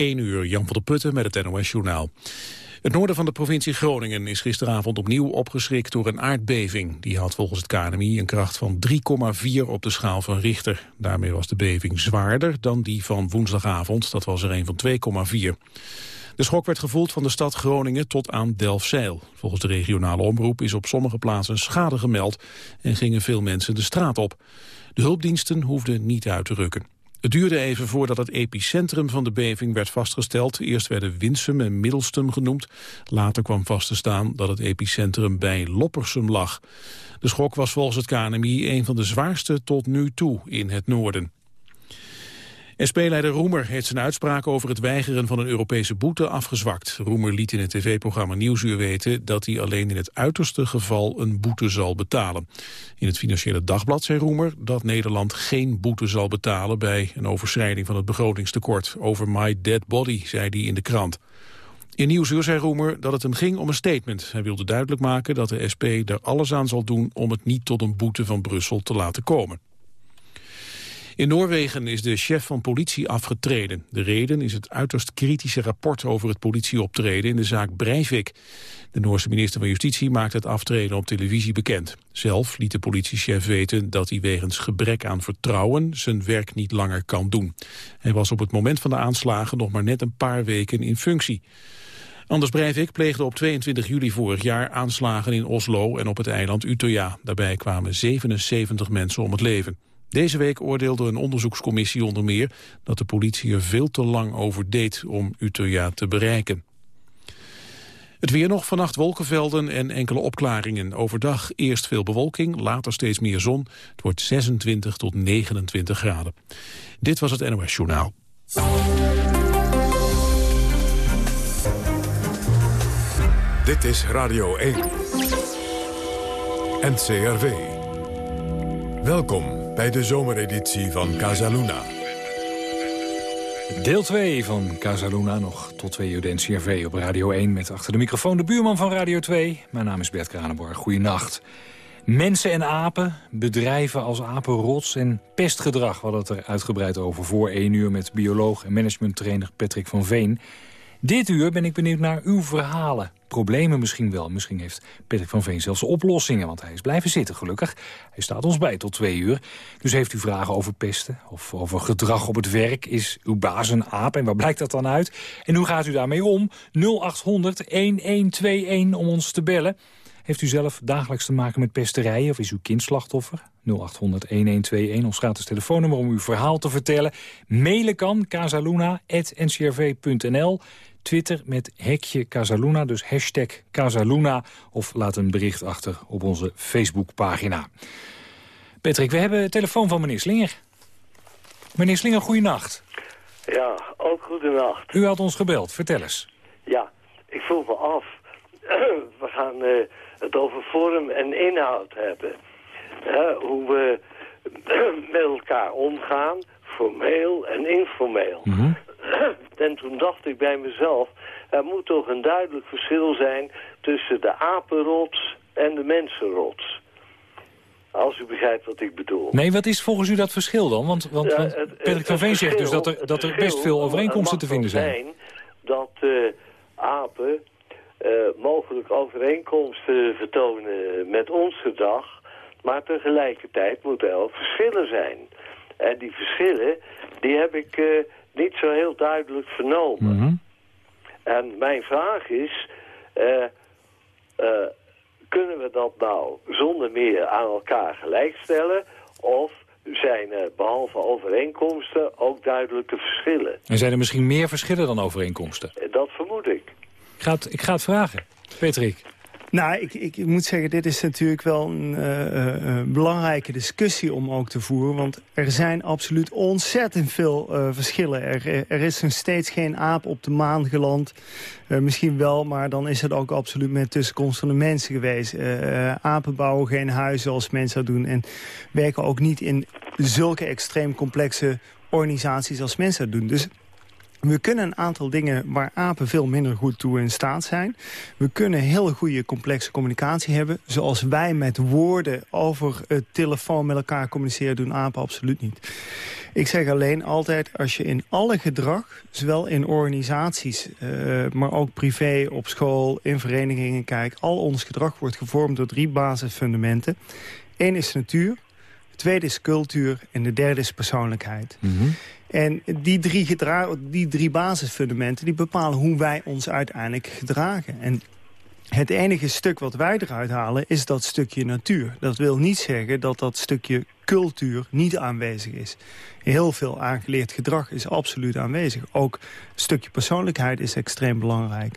1 uur, Jan van der Putten met het NOS-journaal. Het noorden van de provincie Groningen is gisteravond opnieuw opgeschrikt door een aardbeving. Die had volgens het KNMI een kracht van 3,4 op de schaal van Richter. Daarmee was de beving zwaarder dan die van woensdagavond, dat was er een van 2,4. De schok werd gevoeld van de stad Groningen tot aan Delfzijl. Volgens de regionale omroep is op sommige plaatsen schade gemeld en gingen veel mensen de straat op. De hulpdiensten hoefden niet uit te rukken. Het duurde even voordat het epicentrum van de beving werd vastgesteld. Eerst werden Winsum en Middelstum genoemd. Later kwam vast te staan dat het epicentrum bij Loppersum lag. De schok was volgens het KNMI een van de zwaarste tot nu toe in het noorden. SP-leider Roemer heeft zijn uitspraak over het weigeren van een Europese boete afgezwakt. Roemer liet in het tv-programma Nieuwsuur weten dat hij alleen in het uiterste geval een boete zal betalen. In het Financiële Dagblad zei Roemer dat Nederland geen boete zal betalen bij een overschrijding van het begrotingstekort. Over my dead body, zei hij in de krant. In Nieuwsuur zei Roemer dat het hem ging om een statement. Hij wilde duidelijk maken dat de SP er alles aan zal doen om het niet tot een boete van Brussel te laten komen. In Noorwegen is de chef van politie afgetreden. De reden is het uiterst kritische rapport over het politieoptreden in de zaak Breivik. De Noorse minister van Justitie maakt het aftreden op televisie bekend. Zelf liet de politiechef weten dat hij wegens gebrek aan vertrouwen zijn werk niet langer kan doen. Hij was op het moment van de aanslagen nog maar net een paar weken in functie. Anders Breivik pleegde op 22 juli vorig jaar aanslagen in Oslo en op het eiland Utøya. Daarbij kwamen 77 mensen om het leven. Deze week oordeelde een onderzoekscommissie onder meer dat de politie er veel te lang over deed om Utøya te bereiken. Het weer nog, vannacht wolkenvelden en enkele opklaringen. Overdag eerst veel bewolking, later steeds meer zon. Het wordt 26 tot 29 graden. Dit was het NOS Journaal. Dit is Radio 1. NCRV. Welkom bij de zomereditie van Casaluna. Deel 2 van Casaluna, nog tot 2 uur NCRV op Radio 1... met achter de microfoon de buurman van Radio 2. Mijn naam is Bert Kranenborg, goeienacht. Mensen en apen, bedrijven als apenrots en pestgedrag... we hadden het er uitgebreid over voor 1 uur... met bioloog en managementtrainer Patrick van Veen... Dit uur ben ik benieuwd naar uw verhalen. Problemen misschien wel. Misschien heeft Patrick van Veen zelfs oplossingen. Want hij is blijven zitten, gelukkig. Hij staat ons bij tot twee uur. Dus heeft u vragen over pesten of over gedrag op het werk? Is uw baas een aap en waar blijkt dat dan uit? En hoe gaat u daarmee om? 0800 1121 om ons te bellen. Heeft u zelf dagelijks te maken met pesterijen of is uw kind slachtoffer? 0800-1121, ons gratis telefoonnummer om uw verhaal te vertellen. Mailen kan casaluna.ncrv.nl. Twitter met hekje Casaluna, dus hashtag Casaluna. Of laat een bericht achter op onze Facebookpagina. Patrick, we hebben een telefoon van meneer Slinger. Meneer Slinger, goeienacht. Ja, ook goedenacht. U had ons gebeld, vertel eens. Ja, ik vroeg me af. we gaan uh, het over vorm en inhoud hebben. hoe we met elkaar omgaan, formeel en informeel. Mm En toen dacht ik bij mezelf, er moet toch een duidelijk verschil zijn tussen de apenrots en de mensenrots. Als u begrijpt wat ik bedoel. Nee, wat is volgens u dat verschil dan? Want, want, want Patrick van Veen zegt dus dat er, dat er best veel overeenkomsten te vinden zijn. zijn dat uh, apen uh, mogelijk overeenkomsten vertonen met ons gedrag... maar tegelijkertijd moeten er ook verschillen zijn. En die verschillen, die heb ik... Uh, niet zo heel duidelijk vernomen. Mhm. En mijn vraag is, uh, kunnen we dat nou zonder meer aan elkaar gelijkstellen? Of zijn er behalve overeenkomsten ook duidelijke verschillen? En zijn er misschien meer verschillen dan overeenkomsten? Dat vermoed ik. Ik ga het, ik ga het vragen. Patrick. Nou, ik, ik, moet zeggen, dit is natuurlijk wel een uh, belangrijke discussie om ook te voeren. Want er zijn absoluut ontzettend veel verschillen. Er, er is nog steeds geen aap op de maan geland. misschien wel, maar dan is het ook absoluut met tussenkomst van de mensen geweest. apen bouwen geen huizen zoals mensen dat doen. En werken ook niet in zulke extreem complexe organisaties als mensen dat doen. Dus We kunnen een aantal dingen waar apen veel minder goed toe in staat zijn. We kunnen heel goede complexe communicatie hebben. Zoals wij met woorden over het telefoon met elkaar communiceren... doen apen absoluut niet. Ik zeg alleen altijd, als je in alle gedrag... zowel in organisaties, uh, maar ook privé, op school, in verenigingen kijkt... al ons gedrag wordt gevormd door drie basisfundamenten. Eén is natuur, de tweede is cultuur en de derde is persoonlijkheid. Mm en die drie, die drie basisfundamenten die bepalen hoe wij ons uiteindelijk gedragen. En het enige stuk wat wij eruit halen is dat stukje natuur. Dat wil niet zeggen dat dat stukje cultuur niet aanwezig is. Heel veel aangeleerd gedrag is absoluut aanwezig. Ook een stukje persoonlijkheid is extreem belangrijk.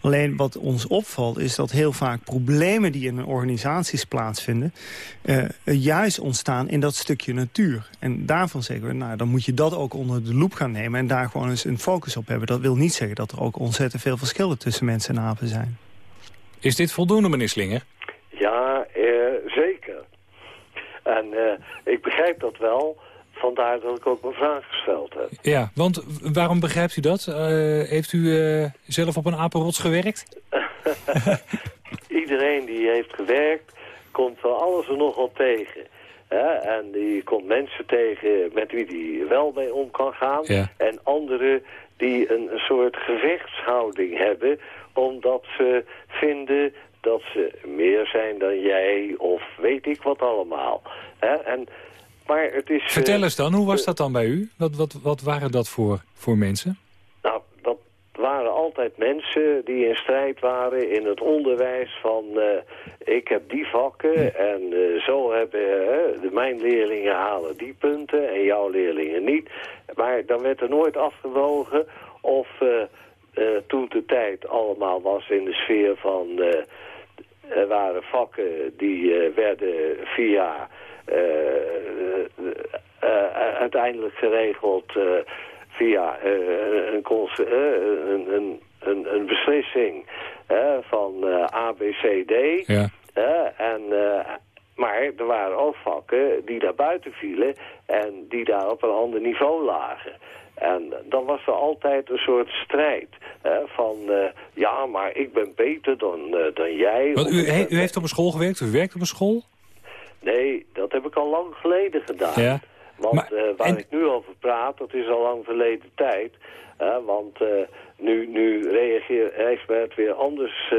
Alleen wat ons opvalt is dat heel vaak problemen die in organisaties plaatsvinden... Uh, juist ontstaan in dat stukje natuur. En daarvan zeggen we, nou, dan moet je dat ook onder de loep gaan nemen... en daar gewoon eens een focus op hebben. Dat wil niet zeggen dat er ook ontzettend veel verschillen tussen mensen en apen zijn. Is dit voldoende, meneer Slinger? Ja, uh, zeker. En uh, ik begrijp dat wel. Vandaar dat ik ook mijn vraag gesteld heb. Ja, want waarom begrijpt u dat? Uh, heeft u zelf op een apenrots gewerkt? Iedereen die heeft gewerkt, komt wel alles er nogal tegen. Hè? En die komt mensen tegen met wie die wel mee om kan gaan. Ja. En anderen die een, een soort gevechtshouding hebben omdat ze vinden dat ze meer zijn dan jij of weet ik wat allemaal. En, maar het is, Vertel eens dan, hoe was uh, dat dan bij u? Wat, wat, wat waren dat voor, voor mensen? Nou, dat waren altijd mensen die in strijd waren in het onderwijs van... Uh, ik heb die vakken en uh, zo hebben de, mijn leerlingen halen die punten en jouw leerlingen niet. Maar dan werd er nooit afgewogen of uh, toen de tijd allemaal was in de sfeer van... Uh, er waren vakken die uh, werden via uiteindelijk geregeld via een, een, een, een, beslissing van A, B, C, D. Ja. en, maar er waren ook vakken die daar buiten vielen en die daar op een ander niveau lagen. En dan was er altijd een soort strijd. Hè, van, uh, ja, maar ik ben beter dan, uh, dan jij. Want u, he, u heeft op een school gewerkt? U werkt op een school? Nee, dat heb ik al lang geleden gedaan. Ja. Want maar, uh, waar en... ik nu over praat, dat is al lang verleden tijd. want nu, nu reageert, het weer anders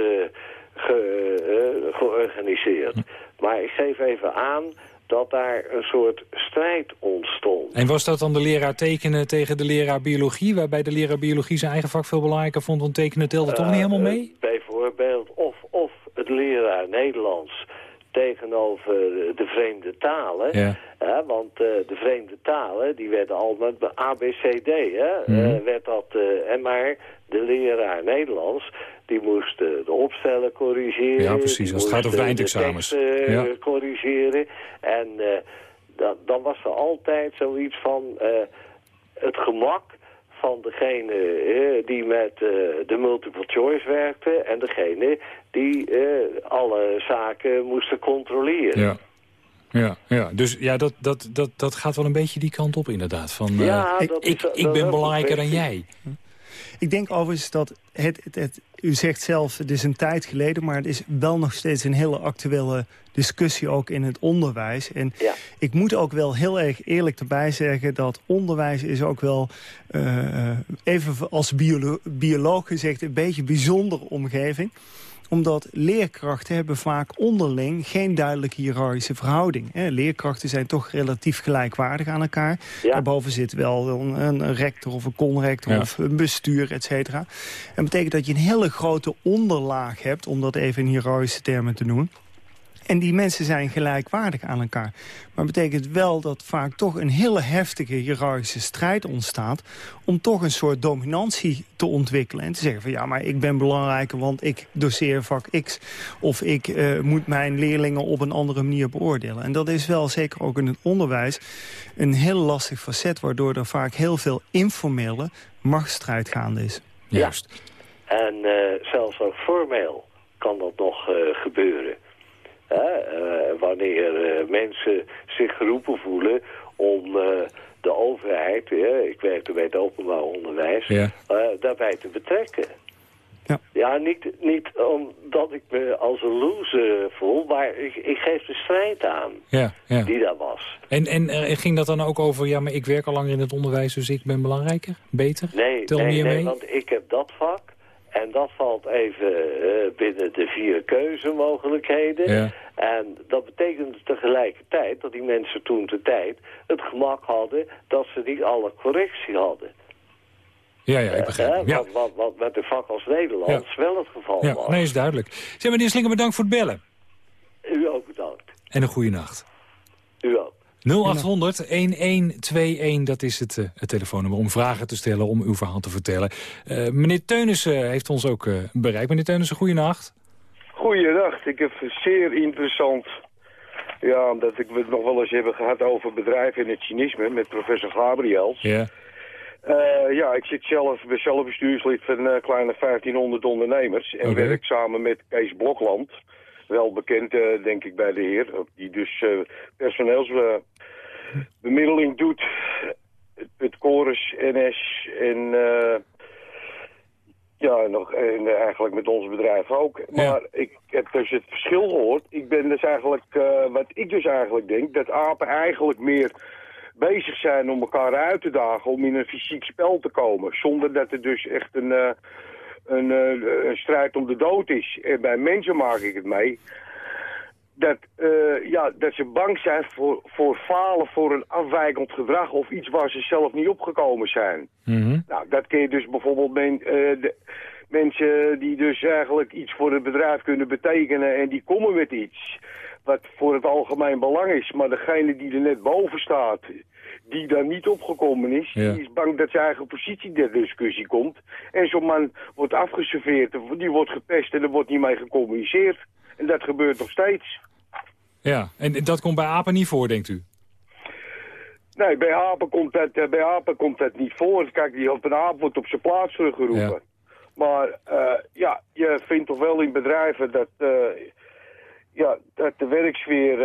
ge, georganiseerd. Hm. Maar ik geef even aan dat daar een soort strijd ontstond. En was dat dan de leraar tekenen tegen de leraar biologie... waarbij de leraar biologie zijn eigen vak veel belangrijker vond... want tekenen telde toch niet helemaal mee? Uh, bijvoorbeeld, of, of het leraar Nederlands tegenover de vreemde talen. Ja. Hè, want uh, de vreemde talen, die werden al met ABCD, hè, mm werd dat, en maar de leraar Nederlands, die moest de opstellen corrigeren. Ja, precies, als het gaat over de eindexamens. De ja. corrigeren. En dan, dan was er altijd zoiets van het gemak van degene eh, die met de multiple choice werkte... en degene die alle zaken moesten controleren. Ja. Ja, ja, dus ja, dat, dat, dat, dat gaat wel een beetje die kant op inderdaad. Van, ja, ik, ik, ik ben belangrijker dan jij. Ik denk overigens dat het, het, het, u zegt zelf, het is een tijd geleden... maar het is wel nog steeds een hele actuele discussie ook in het onderwijs. En ja. ik moet ook wel heel erg eerlijk erbij zeggen... dat onderwijs is ook wel, uh, even als biolo bioloog gezegd... een beetje een bijzondere omgeving omdat leerkrachten hebben vaak onderling geen duidelijke hiërarchische verhouding. Leerkrachten zijn toch relatief gelijkwaardig aan elkaar. Ja. Daarboven zit wel een, een rector of een conrector ja. of een bestuur, et cetera. En dat betekent dat je een hele grote onderlaag hebt, om dat even in hiërarchische termen te noemen. En die mensen zijn gelijkwaardig aan elkaar. Maar betekent wel dat vaak toch een hele heftige hiërarchische strijd ontstaat... om toch een soort dominantie te ontwikkelen. En te zeggen van ja, maar ik ben belangrijker want ik doseer vak X. Of ik uh, moet mijn leerlingen op een andere manier beoordelen. En dat is wel zeker ook in het onderwijs een heel lastig facet... waardoor er vaak heel veel informele machtsstrijd gaande is. Juist. Ja. En uh, zelfs ook formeel kan dat nog uh, gebeuren. Uh, wanneer uh, mensen zich geroepen voelen om uh, de overheid, ik werkte bij het openbaar onderwijs, Ja. eh, daarbij te betrekken. Ja. Ja, niet, niet omdat ik me als een loser voel, maar ik, ik geef de strijd aan Ja, ja. die daar was. En, en eh, ging dat dan ook over, ja, maar ik werk al langer in het onderwijs, dus ik ben belangrijker, beter? Nee, Tel nee, meer nee mee? want ik heb dat vak en dat valt even eh, binnen de vier keuzemogelijkheden. Ja. En dat betekende tegelijkertijd dat die mensen toen de tijd het gemak hadden dat ze niet alle correctie hadden. Ja, ja, ik begrijp. Eh, hem. Ja, wat, wat, wat met de vak als Nederlands wel het geval ja, was. nee, is duidelijk. Zeg, meneer Slinger, bedankt voor het bellen. U ook bedankt. En een goede nacht. U ook. 0800-1121, dat is het, eh, het telefoonnummer om vragen te stellen, om uw verhaal te vertellen. Eh, meneer Teunissen heeft ons ook eh, bereikt. Meneer Teunissen, goeienacht. Goeiedag, ik heb zeer interessant. Ja, omdat ik het nog wel eens hebben gehad over bedrijven en het cynisme met professor Gabriels. Ja. Ja, ik zit zelf, ben zelf bestuurslid van een kleine 1500 ondernemers. En werk samen met Kees Blokland. Wel bekend, eh, denk ik, bij de heer. Die dus eh, personeelsbemiddeling doet. Het Chorus, NS en... eh, ja, nog, en eigenlijk met ons bedrijf ook. Maar ik heb dus het verschil gehoord. Ik ben dus eigenlijk, wat ik dus eigenlijk denk, dat apen eigenlijk meer bezig zijn om elkaar uit te dagen om in een fysiek spel te komen. Zonder dat er dus echt een, een, eh, een strijd om de dood is. En bij mensen maak ik het mee. Dat, eh, ja, dat ze bang zijn voor, voor falen, voor een afwijkend gedrag of iets waar ze zelf niet opgekomen zijn. Mhm. Nou, dat kun je dus bijvoorbeeld men, eh, de, mensen die dus eigenlijk iets voor het bedrijf kunnen betekenen en die komen met iets wat voor het algemeen belang is. Maar degene die er net boven staat, die daar niet opgekomen is, Ja. die is bang dat zijn eigen positie ter discussie komt. En zo'n man wordt afgeserveerd, die wordt gepest en er wordt niet mee gecommuniceerd. En dat gebeurt nog steeds. Ja, en dat komt bij apen niet voor, denkt u? Nee, bij apen komt dat, eh, bij apen komt dat niet voor. Kijk, die op een aap wordt op zijn plaats teruggeroepen. Ja. Maar eh, ja, je vindt toch wel in bedrijven dat, eh, ja, dat de werksfeer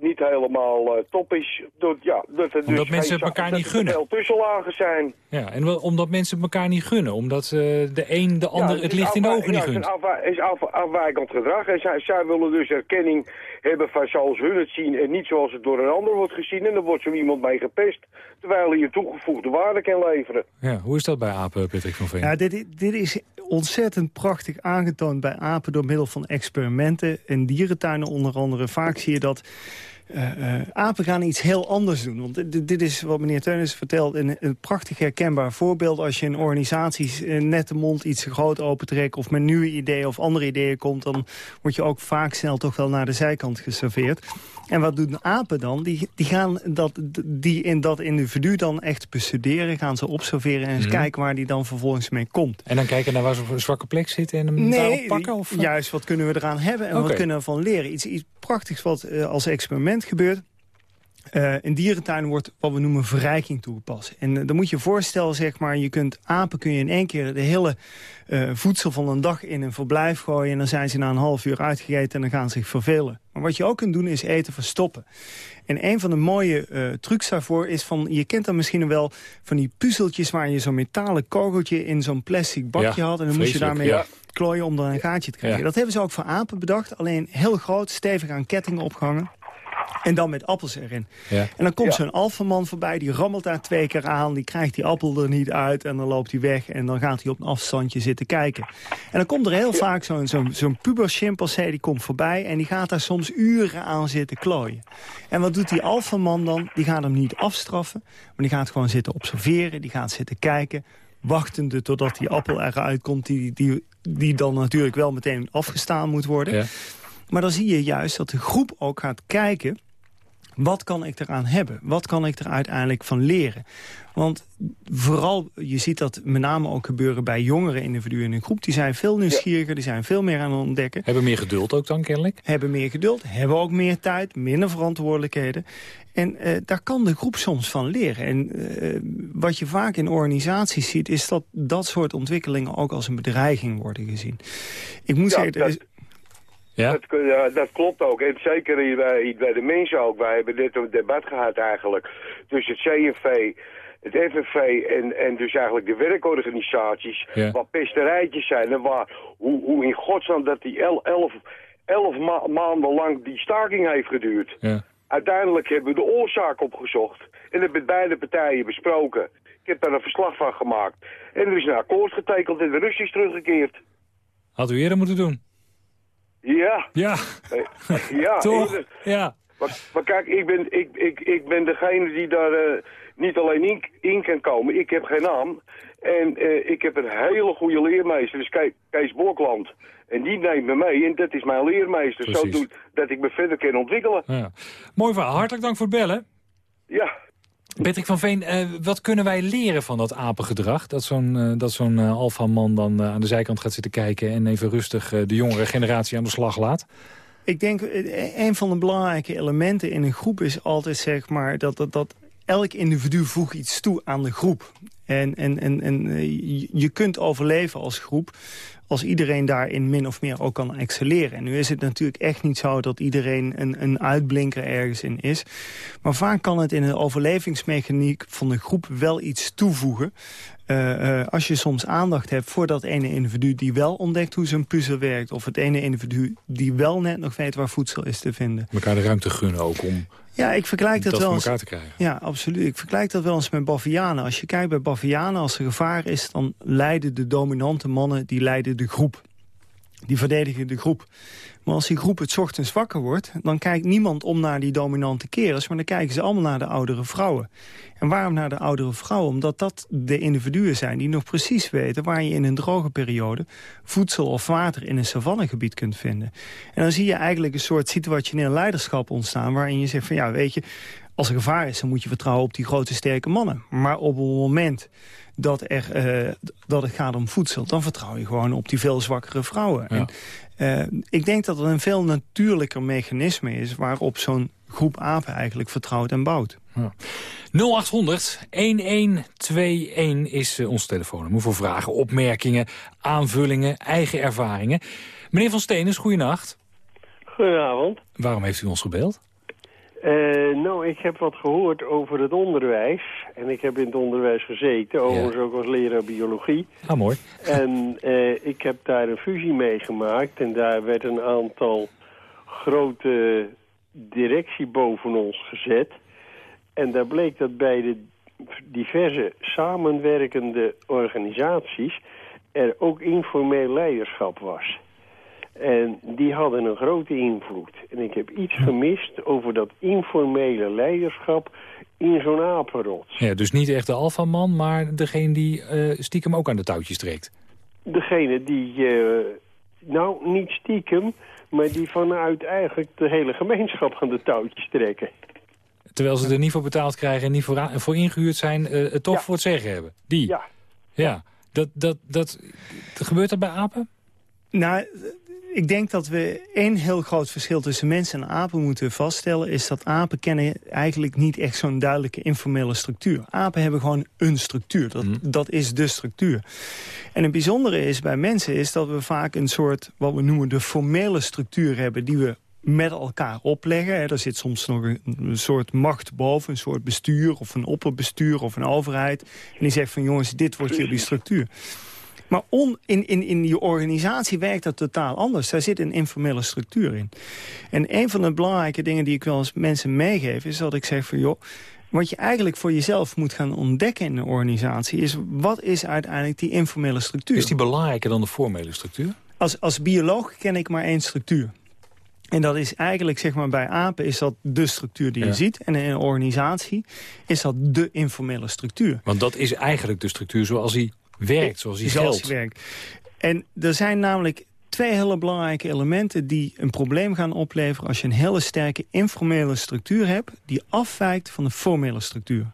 niet helemaal eh, top is. Dat, ja, dat er Omdat dus mensen het elkaar dat niet er gunnen. veel tussenlagen zijn. Ja, en wel omdat mensen het elkaar niet gunnen. Omdat eh, de een de ander Ja, het is licht in de ogen niet ja, gunt. Het is, afwij- is af- afwijkend gedrag. En zij, zij willen dus erkenning hebben van zoals hun het zien... en niet zoals het door een ander wordt gezien. En dan wordt zo iemand mee gepest... terwijl hij je toegevoegde waarde kan leveren. Ja, hoe is dat bij apen, Patrick van Veen? Ja, dit, dit is ontzettend prachtig aangetoond bij apen door middel van experimenten. In dierentuinen onder andere. Vaak zie je dat eh, eh, apen gaan iets heel anders doen. Want dit, dit is wat meneer Teunis vertelt, een, een prachtig herkenbaar voorbeeld. Als je in organisaties eh, net de mond iets groot opentrekt... of met nieuwe ideeën of andere ideeën komt... dan word je ook vaak snel toch wel naar de zijkant geserveerd. En wat doen apen dan? Die, die gaan dat, die in dat individu dan echt bestuderen... gaan ze observeren en eens kijken waar die dan vervolgens mee komt. En dan kijken naar waar zo'n zwakke plek zit en hem daarop pakken? Of, eh? juist wat kunnen we eraan hebben en wat kunnen we van leren. Iets, iets prachtigs wat eh, als experiment gebeurt. Eh, in dierentuinen wordt wat we noemen verrijking toegepast. En eh, dan moet je voorstellen, zeg maar, je kunt apen kun je in één keer de hele voedsel van een dag in een verblijf gooien. En dan zijn ze na een half uur uitgegeten en dan gaan ze zich vervelen. Maar wat je ook kunt doen is eten verstoppen. En een van de mooie eh, trucs daarvoor is van... je kent dan misschien wel van die puzzeltjes... waar je zo'n metalen kogeltje in zo'n plastic bakje Ja, had... en dan moest je daarmee ja. klooien om er een gaatje te krijgen. Ja. Dat hebben ze ook voor apen bedacht. Alleen heel groot, stevig aan kettingen opgehangen. En dan met appels erin. Ja. En dan komt Ja. zo'n alfaman voorbij, die rammelt daar twee keer aan... die krijgt die appel er niet uit en dan loopt hij weg... en dan gaat hij op een afstandje zitten kijken. En dan komt er heel vaak zo'n zo'n die komt voorbij... en die gaat daar soms uren aan zitten klooien. En wat doet die alfaman dan? Die gaat hem niet afstraffen, maar die gaat gewoon zitten observeren... die gaat zitten kijken, wachtende totdat die appel eruit komt... die, die, die dan natuurlijk wel meteen afgestaan moet worden... Ja. Maar dan zie je juist dat de groep ook gaat kijken... wat kan ik eraan hebben? Wat kan ik er uiteindelijk van leren? Want vooral, je ziet dat met name ook gebeuren bij jongere individuen in een groep. Die zijn veel nieuwsgieriger, die zijn veel meer aan het ontdekken. Hebben meer geduld ook dan kennelijk? Hebben meer geduld, hebben ook meer tijd, minder verantwoordelijkheden. En eh, daar kan de groep soms van leren. En eh, wat je vaak in organisaties ziet... is dat dat soort ontwikkelingen ook als een bedreiging worden gezien. Ik moet Ja, zeggen, er is, Ja? Dat, kun- ja, dat klopt ook. En zeker hier bij, hier bij de mensen ook. Wij hebben net een debat gehad eigenlijk tussen het CNV, het FNV en, en dus eigenlijk de werkorganisaties. Ja. Waar pesterijtjes zijn en waar, hoe, hoe in godsnaam dat die el- elf, elf ma- maanden lang die staking heeft geduurd. Ja. Uiteindelijk hebben we de oorzaak opgezocht. En dat met beide partijen besproken. Ik heb daar een verslag van gemaakt. En er is een akkoord getekend en de Rus is teruggekeerd. Had u eerder moeten doen. Ja, Ja, eh, ja. toch? Ja. Maar, maar kijk, ik ben, ik, ik, ik ben degene die daar eh, niet alleen in, in kan komen. Ik heb geen naam. En eh, ik heb een hele goede leermeester, dus Ke- Kees Borkland. En die neemt me mee en dat is mijn leermeester. Zo doet dat ik me verder kan ontwikkelen. ja. Mooi verhaal. Hartelijk dank voor het bellen. Ja, Patrick van Veen, eh, wat kunnen wij leren van dat apengedrag? Dat zo'n eh, dat zo'n eh, alfaman dan aan de zijkant gaat zitten kijken... en even rustig de jongere generatie aan de slag laat? Ik denk, een van de belangrijke elementen in een groep is altijd zeg maar dat, dat, dat elk individu voegt iets toe aan de groep. En, en, en, en je kunt overleven als groep als iedereen daarin min of meer ook kan excelleren. En nu is het natuurlijk echt niet zo dat iedereen een, een uitblinker ergens in is. Maar vaak kan het in een overlevingsmechaniek van de groep wel iets toevoegen. Eh, eh, als je soms aandacht hebt voor dat ene individu die wel ontdekt hoe zijn puzzel werkt... of het ene individu die wel net nog weet waar voedsel is te vinden. Elkaar de ruimte gunnen ook om Ja, ik vergelijk dat, dat, wel eens... elkaar te krijgen. Ja, absoluut. Ik vergelijk dat wel eens met bavianen. Als je kijkt bij bavianen, als er gevaar is... dan leiden de dominante mannen, die leiden de groep. Die verdedigen de groep. Maar als die groep het ochtends wakker wordt... dan kijkt niemand om naar die dominante kerels... maar dan kijken ze allemaal naar de oudere vrouwen. En waarom naar de oudere vrouwen? Omdat dat de individuen zijn die nog precies weten... waar je in een droge periode voedsel of water in een savannegebied kunt vinden. En dan zie je eigenlijk een soort situationeel leiderschap ontstaan... waarin je zegt van ja, weet je, als er gevaar is... dan moet je vertrouwen op die grote sterke mannen. Maar op het moment dat, er, eh, dat het gaat om voedsel... dan vertrouw je gewoon op die veel zwakkere vrouwen. Ja. En, eh, ik denk dat het een veel natuurlijker mechanisme is... waarop zo'n groep apen eigenlijk vertrouwt en bouwt. 0800 1121 is eh, ons telefoonnummer voor vragen, opmerkingen, aanvullingen, eigen ervaringen. Meneer Van Steenens, goeienacht. Goedenavond. Waarom heeft u ons gebeld? Eh, nou, ik heb wat gehoord over het onderwijs. En ik heb in het onderwijs gezeten, overigens ook als leraar biologie. Ah, mooi. En eh, ik heb daar een fusie meegemaakt. En daar werd een aantal grote directie boven ons gezet. En daar bleek dat bij de diverse samenwerkende organisaties... er ook informeel leiderschap was. En die hadden een grote invloed. En ik heb iets gemist over dat informele leiderschap in zo'n apenrots. Ja, dus niet echt de alfaman, maar degene die eh, stiekem ook aan de touwtjes trekt. Degene die, eh, nou niet stiekem, maar die vanuit eigenlijk de hele gemeenschap aan de touwtjes trekken. Terwijl ze er niet voor betaald krijgen en niet voor, voor ingehuurd zijn, eh, het toch Ja. voor het zeggen hebben. Die. Ja, Ja. Dat, dat, dat, gebeurt dat bij apen? Nou, ik denk dat we één heel groot verschil tussen mensen en apen moeten vaststellen... is dat apen kennen eigenlijk niet echt zo'n duidelijke informele structuur. Apen hebben gewoon een structuur. Dat, dat is de structuur. En het bijzondere is bij mensen is dat we vaak een soort... wat we noemen de formele structuur hebben... die we met elkaar opleggen. Er zit soms nog een, een soort macht boven, een soort bestuur... of een opperbestuur of een overheid. En die zegt van jongens, dit wordt jullie structuur. Maar on, in, in, in die organisatie werkt dat totaal anders. Daar zit een informele structuur in. En een van de belangrijke dingen die ik wel eens mensen meegeef... is dat ik zeg van joh, wat je eigenlijk voor jezelf moet gaan ontdekken in een organisatie... is wat is uiteindelijk die informele structuur? Is die belangrijker dan de formele structuur? Als, als bioloog ken ik maar één structuur. En dat is eigenlijk, zeg maar, bij apen is dat de structuur die Ja. je ziet. En in een organisatie is dat de informele structuur. Want dat is eigenlijk de structuur zoals hij werkt, zoals hij Zoals geldt. die werkt. En er zijn namelijk twee hele belangrijke elementen die een probleem gaan opleveren... als je een hele sterke informele structuur hebt... die afwijkt van de formele structuur.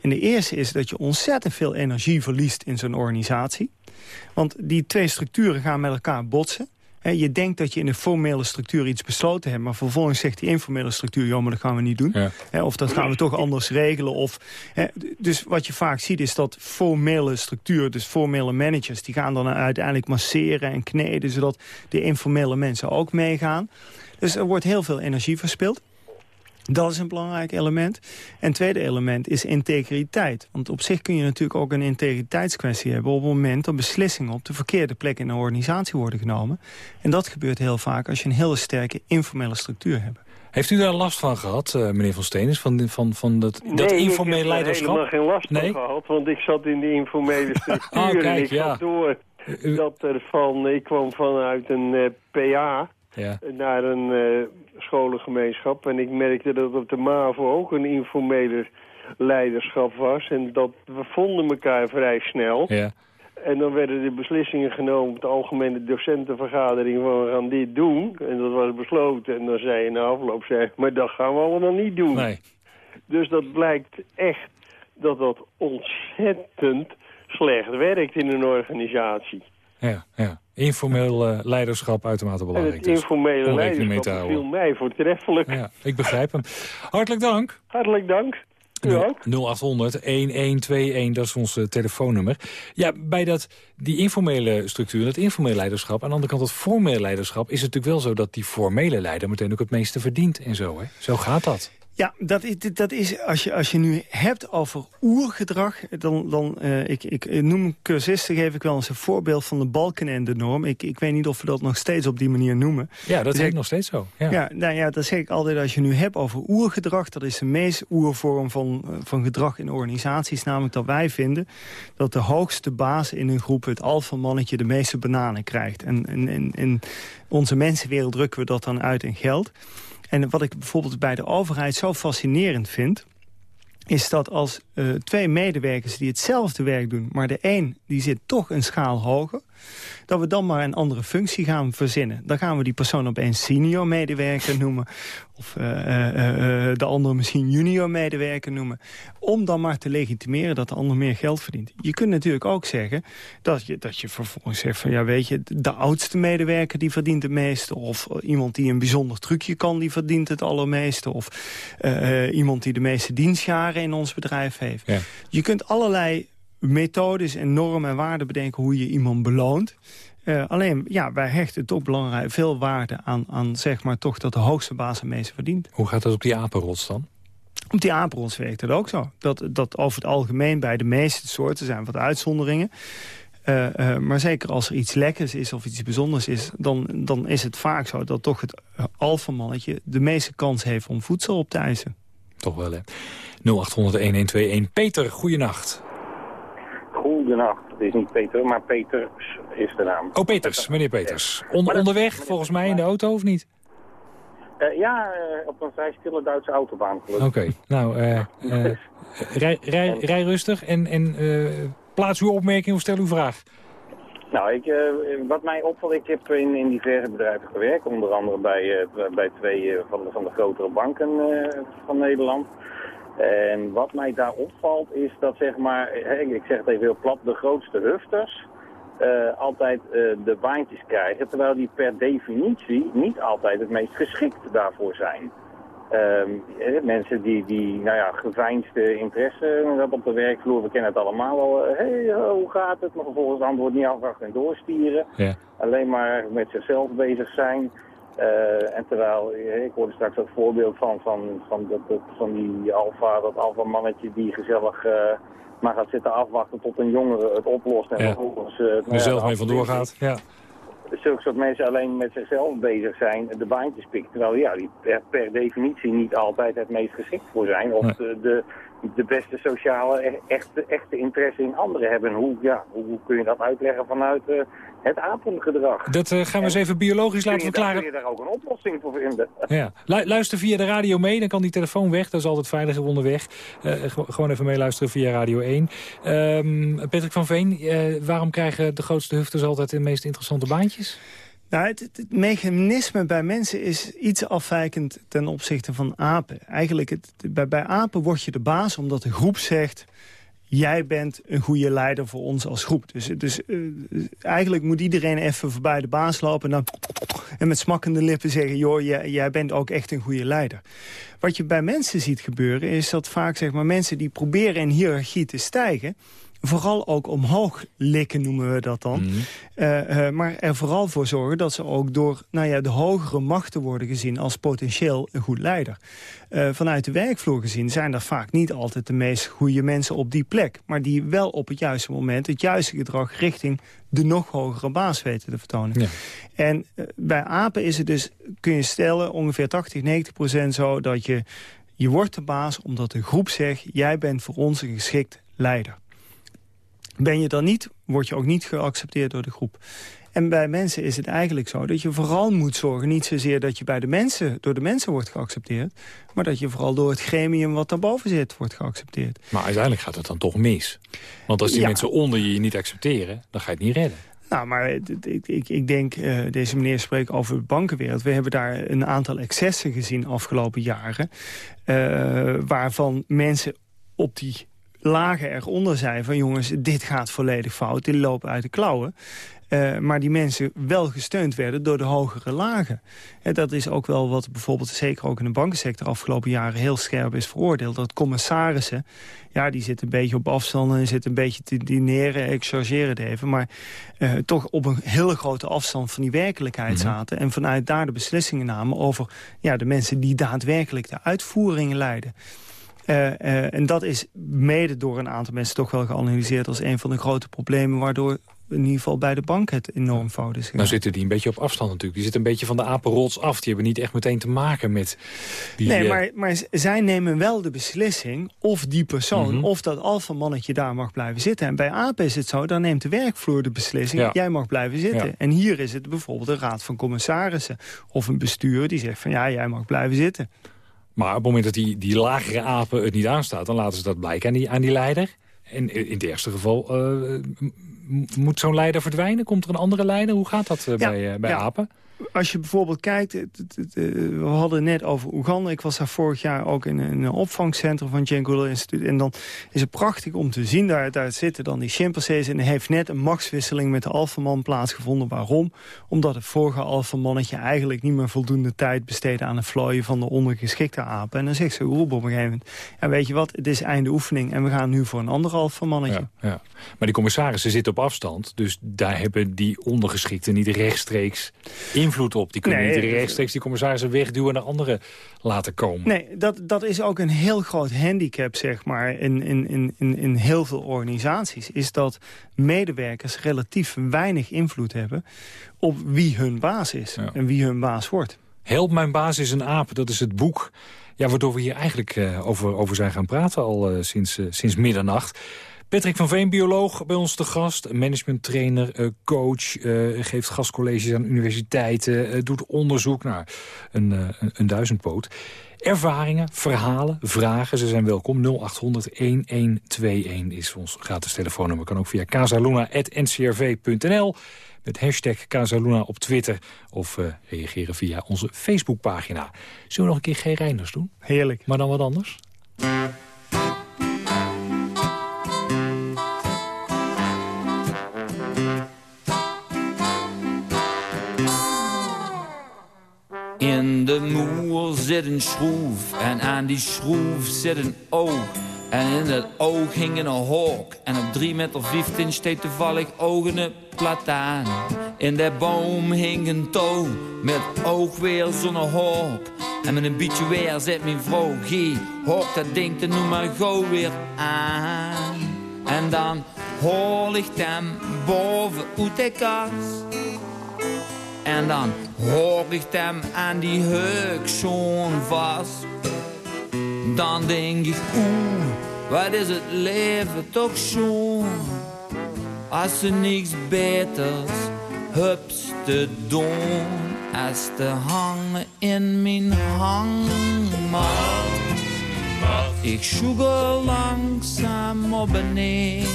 En de eerste is dat je ontzettend veel energie verliest in zo'n organisatie. Want die twee structuren gaan met elkaar botsen. Je denkt dat je in een formele structuur iets besloten hebt... maar vervolgens zegt die informele structuur... joh, maar dat gaan we niet doen. of dat gaan we toch anders regelen. Of, dus wat je vaak ziet is dat formele structuur... dus formele managers, die gaan dan uiteindelijk masseren en kneden... zodat de informele mensen ook meegaan. Dus er wordt heel veel energie verspild. Dat is een belangrijk element. En het tweede element is integriteit. Want op zich kun je natuurlijk ook een integriteitskwestie hebben... op het moment dat beslissingen op de verkeerde plek in een organisatie worden genomen. En dat gebeurt heel vaak als je een hele sterke informele structuur hebt. Heeft u daar last van gehad, uh, meneer Van Steenis, van, van, van dat, nee, dat informele leiderschap? Nee, ik heb er helemaal geen last van gehad, want ik zat in de informele structuur. oh, kijk, en ik ja. door dat er van, ik kwam vanuit een uh, eh, PA ja. naar een uh, scholengemeenschap. En ik merkte dat op de MAVO ook een informele leiderschap was. En dat we vonden elkaar vrij snel. Ja. En dan werden de beslissingen genomen op de algemene docentenvergadering van we gaan dit doen. En dat was besloten. En dan zei je na afloop, zei, maar dat gaan we allemaal niet doen. Nee. Dus dat blijkt echt dat dat ontzettend slecht werkt in een organisatie. Ja, ja. Informeel uh, leiderschap uitermate belangrijk. het informele leiderschap viel mij voortreffelijk. Ja, ik begrijp hem. Hartelijk dank. Hartelijk dank. U ook? 0800 1121, dat is ons uh, telefoonnummer. Ja, bij dat, die informele structuur, dat informele leiderschap... aan de andere kant het formele leiderschap... is het natuurlijk wel zo dat die formele leider meteen ook het meeste verdient en zo. Hè? Zo gaat dat. Ja, dat is, dat is als, je, als je nu hebt over oergedrag... dan, dan uh, ik, ik noem cursisten, geef ik wel eens een voorbeeld van de balken en de norm. Ik, ik weet niet of we dat nog steeds op die manier noemen. Ja, dat is dus nog steeds zo. Ja. ja, nou ja, dat zeg ik altijd als je nu hebt over oergedrag... dat is de meest oervorm van, eh, van gedrag in organisaties. Namelijk dat wij vinden dat de hoogste baas in een groep... het alfamannetje de meeste bananen krijgt. En in onze mensenwereld drukken we dat dan uit in geld... En wat ik bijvoorbeeld bij de overheid zo fascinerend vind is dat als uh, twee medewerkers die hetzelfde werk doen... maar de een die zit toch een schaal hoger dat we dan maar een andere functie gaan verzinnen. Dan gaan we die persoon opeens senior medewerker noemen. Of uh, uh, de andere misschien junior medewerker noemen. Om dan maar te legitimeren dat de ander meer geld verdient. Je kunt natuurlijk ook zeggen dat je, dat je vervolgens zegt van... ja weet je, de oudste medewerker die verdient het meeste. Of iemand die een bijzonder trucje kan, die verdient het allermeeste. Of iemand die de meeste dienstjaren in ons bedrijf heeft. Ja. Je kunt allerlei methodes en normen en waarden bedenken hoe je iemand beloont. Uh, alleen, ja, wij hechten toch belangrijk veel waarde aan, aan zeg maar, toch dat de hoogste baas het meeste verdient. Hoe gaat dat op die apenrots dan? Op die apenrots werkt het ook zo. Dat, dat over het algemeen bij de meeste soorten zijn wat uitzonderingen. Uh, uh, maar zeker als er iets lekkers is of iets bijzonders is... dan, dan is het vaak zo dat toch het alfamannetje de meeste kans heeft om voedsel op te eisen. Toch wel, hè. 0800-1121. Peter, goeienacht. Goedenacht. Het is niet Peter, maar Peters is de naam. Oh, Peters, meneer Peters. onderweg, volgens mij, in de auto of niet? Uh, ja, uh, op een vrij stille Duitse autobaan. Oké, nou, uh, rij, rij, rij, rustig en, en plaats uw opmerking of stel uw vraag. Nou, ik, wat mij opvalt, ik heb in, in diverse bedrijven gewerkt, onder andere bij, bij twee van, de, van de grotere banken van Nederland. En wat mij daar opvalt is dat, zeg maar, ik zeg het even heel plat, de grootste hufters uh, altijd uh, de baantjes krijgen, terwijl die per definitie niet altijd het meest geschikt daarvoor zijn. Uh, mensen die, die nou ja, geveinsde interesse op de werkvloer, we kennen het allemaal wel. Hé, hey, hoe gaat het? Maar vervolgens antwoord niet afwachten en doorstieren. Ja. Alleen maar met zichzelf bezig zijn. Uh, en terwijl, ik hoorde straks dat voorbeeld van, van, van, dat, van die alfa, dat alfa mannetje die gezellig uh, maar gaat zitten afwachten tot een jongere het oplost en vervolgens... Uh, er zelf mee vandoor gaat, ja. Zulke soort mensen alleen met zichzelf bezig zijn, de baantjes pikken. Terwijl ja, die per, per, definitie niet altijd het meest geschikt voor zijn. Of de, de, de, beste sociale, e-, echte, echte interesse in anderen hebben. Hoe, ja, hoe kun je dat uitleggen vanuit het apengedrag. Dat uh, gaan we eens even biologisch laten verklaren. Kun je daar ook een oplossing voor vinden. Ja. luister via de radio mee, dan kan die telefoon weg. Dat is altijd veiliger onderweg. Uh, gewoon even meeluisteren via Radio 1. Um, ehm, Patrick van Veen, waarom krijgen de grootste hufters altijd de meest interessante baantjes? Nou, het, mechanisme bij mensen is iets afwijkend ten opzichte van apen. Eigenlijk, het, bij, bij apen word je de baas omdat de groep zegt jij bent een goede leider voor ons als groep. Dus, dus eigenlijk moet iedereen even voorbij de baas lopen... en, dan, en met smakkende lippen zeggen... joh, jij, jij bent ook echt een goede leider. Wat je bij mensen ziet gebeuren is dat vaak zeg maar, mensen die proberen in hiërarchie te stijgen vooral ook omhoog likken, noemen we dat dan. Mhm. Eh, eh, maar er vooral voor zorgen dat ze ook door nou ja, de hogere machten worden gezien... als potentieel een goed leider. Uh, vanuit de werkvloer gezien zijn er vaak niet altijd de meest goede mensen op die plek. Maar die wel op het juiste moment het juiste gedrag richting de nog hogere baas weten te vertonen. Ja. En bij apen is het dus, kun je stellen, ongeveer 80, 90 procent zo... dat je, je wordt de baas omdat de groep zegt... jij bent voor ons een geschikt leider. Ben je dan niet, word je ook niet geaccepteerd door de groep. En bij mensen is het eigenlijk zo dat je vooral moet zorgen... niet zozeer dat je bij de mensen, door de mensen wordt geaccepteerd... maar dat je vooral door het gremium wat daarboven zit wordt geaccepteerd. Maar uiteindelijk gaat het dan toch mis. Want als die mensen onder je je niet accepteren, dan ga je het niet redden. Nou, maar ik, ik, ik denk, uh, deze meneer spreekt over de bankenwereld. We hebben daar een aantal excessen gezien afgelopen jaren... Uh, waarvan mensen op die lagen eronder zijn van jongens, dit gaat volledig fout, dit loopt uit de klauwen. Uh, maar die mensen wel gesteund werden door de hogere lagen. En dat is ook wel wat bijvoorbeeld zeker ook in de bankensector afgelopen jaren heel scherp is veroordeeld. Dat commissarissen, ja die zitten een beetje op afstand en zitten een beetje te dineren, ik chargeer het even. Maar uh, toch op een hele grote afstand van die werkelijkheid mhm. zaten. En vanuit daar de beslissingen namen over ja, de mensen die daadwerkelijk de uitvoeringen leiden. Uh, uh, en dat is mede door een aantal mensen toch wel geanalyseerd... als een van de grote problemen waardoor in ieder geval bij de bank het enorm fout is Nou zitten die een beetje op afstand natuurlijk. Die zitten een beetje van de apenrots af. Die hebben niet echt meteen te maken met die... Nee, eh, maar, maar zij nemen wel de beslissing of die persoon... Mhm. of dat alfamannetje daar mag blijven zitten. En bij apen is het zo, dan neemt de werkvloer de beslissing... jij mag blijven zitten. En hier is het bijvoorbeeld een raad van commissarissen... of een bestuur die zegt van ja, jij mag blijven zitten. Maar op het moment dat die, die lagere apen het niet aanstaat... dan laten ze dat blijken aan die, aan die leider. En in het eerste geval uh, moet zo'n leider verdwijnen? Komt er een andere leider? Hoe gaat dat uh, bij, uh, bij ja. apen? Als je bijvoorbeeld kijkt, we hadden net over Oeganda. Ik was daar vorig jaar ook in een opvangcentrum van Django Instituut. En dan is het prachtig om te zien, daar, daar zitten dan die chimpansees... en er heeft net een machtswisseling met de alfaman plaatsgevonden. Waarom? Omdat het vorige alfamannetje eigenlijk niet meer voldoende tijd besteedde... aan het vlooien van de ondergeschikte apen. En dan zegt ze op een gegeven moment... ja, weet je wat, het is einde oefening en we gaan nu voor een ander alfamannetje. Ja, ja. Maar die commissarissen zitten op afstand, dus daar hebben die ondergeschikten niet rechtstreeks invloed op. Die kunnen nee, niet rechtstreeks die commissarissen wegduwen naar anderen laten komen. Nee, dat, dat is ook een heel groot handicap, zeg maar, in, in, in, in heel veel organisaties. Is dat medewerkers relatief weinig invloed hebben op wie hun baas is en wie hun baas wordt. Help mijn baas is een aap, dat is het boek ja, waardoor we hier eigenlijk uh, over, over zijn gaan praten al uh, sinds, uh, sinds middernacht. Patrick van Veen, bioloog, bij ons te gast. Managementtrainer, uh, coach, uh, geeft gastcolleges aan universiteiten... Uh, doet onderzoek naar een, een, een duizendpoot. Ervaringen, verhalen, vragen, ze zijn welkom. 0800-1121 is ons gratis telefoonnummer. Kan ook via casaluna.ncrv.nl met hashtag Casaluna op Twitter... of uh, reageren via onze Facebookpagina. Zullen we nog een keer G. Reinders doen? Heerlijk. Maar dan wat anders? In de moer zit een schroef en aan die schroef zit een oog. En in dat oog hing een hok. En op 3 meter 15 steekt toevallig ogen een plataan. In de boom hing een touw met oog weer zo'n hok. En met een beetje weer zet mijn vrouw hok dat ding te noem maar go weer aan. En dan hoor ik hem boven uit de kast. En dan hoor ik hem aan die heuk zo'n vast. Dan denk ik, oeh, wat is het leven toch zo. Als ze niks beters hups te doen. Als te hangen in mijn hangmat. Ik zoek langzaam op beneden.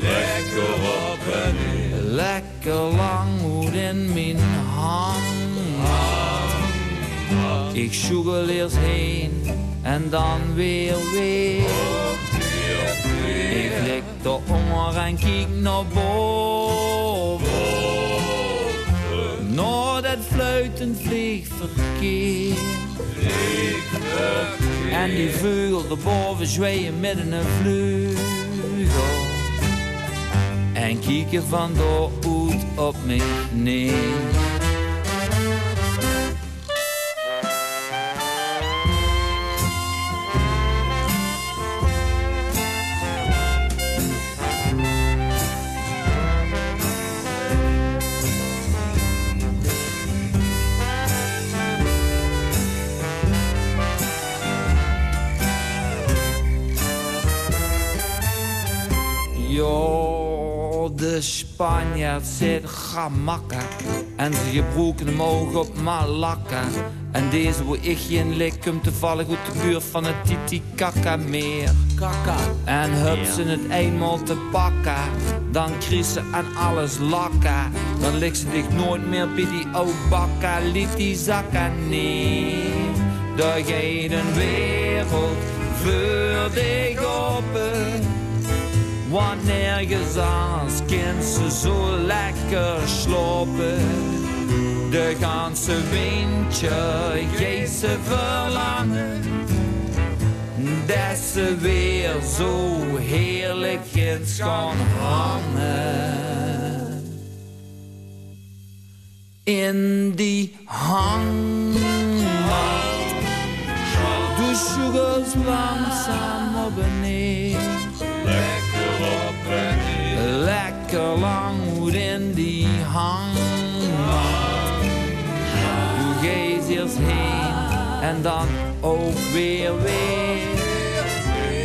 Lekker op beneden. Lekker lang goed in mijn hang. Ik zoek eerst heen en dan weer weer. Ik lik de onger en kijk naar boven. Naar dat fluitend vliegverkeer. En die vogel erboven zweeën met een vleugel. En kijken van de uit op mij neer. Jo, de Spanjaard zit gemakken en ze broeken omhoog op Malakka. En deze wil ik geen lik, hem toevallig uit de buurt van het Titicaca meer. Kaka. En hup ze het eenmaal te pakken, dan kriest ze aan alles lakken. Dan ligt ze dicht nooit meer bij die bakka, liet die zakken neer. De hele wereld voor open. Want nergens anders kan ze zo lekker slopen. De ganse windje geeft ze verlangen. Dat ze weer zo heerlijk eens gaan hangen. In die hangmat. De sugars langzaam op Lang moet in die hangmat. Doe gees eerst heen en dan ook weer weer.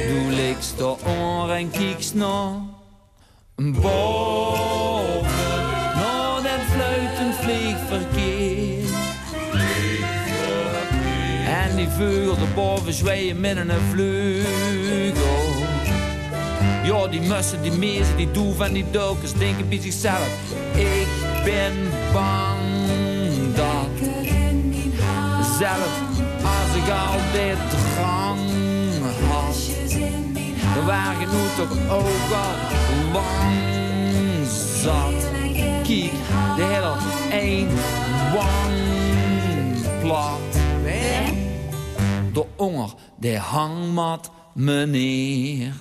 Doe liks de oor en kieks nog boven. Naar dat fluitend vliegverkeer. En die vogel erboven zweeën met een vleugel. Ja, die mussen, die mezen, die doeven en die dokers denken bij zichzelf. Ik ben bang dat zelf als ik al dit drang had, dan genoeg toch ook al lang zat. Kijk, de hele één wang plat. De onger, de hangmat, meneer.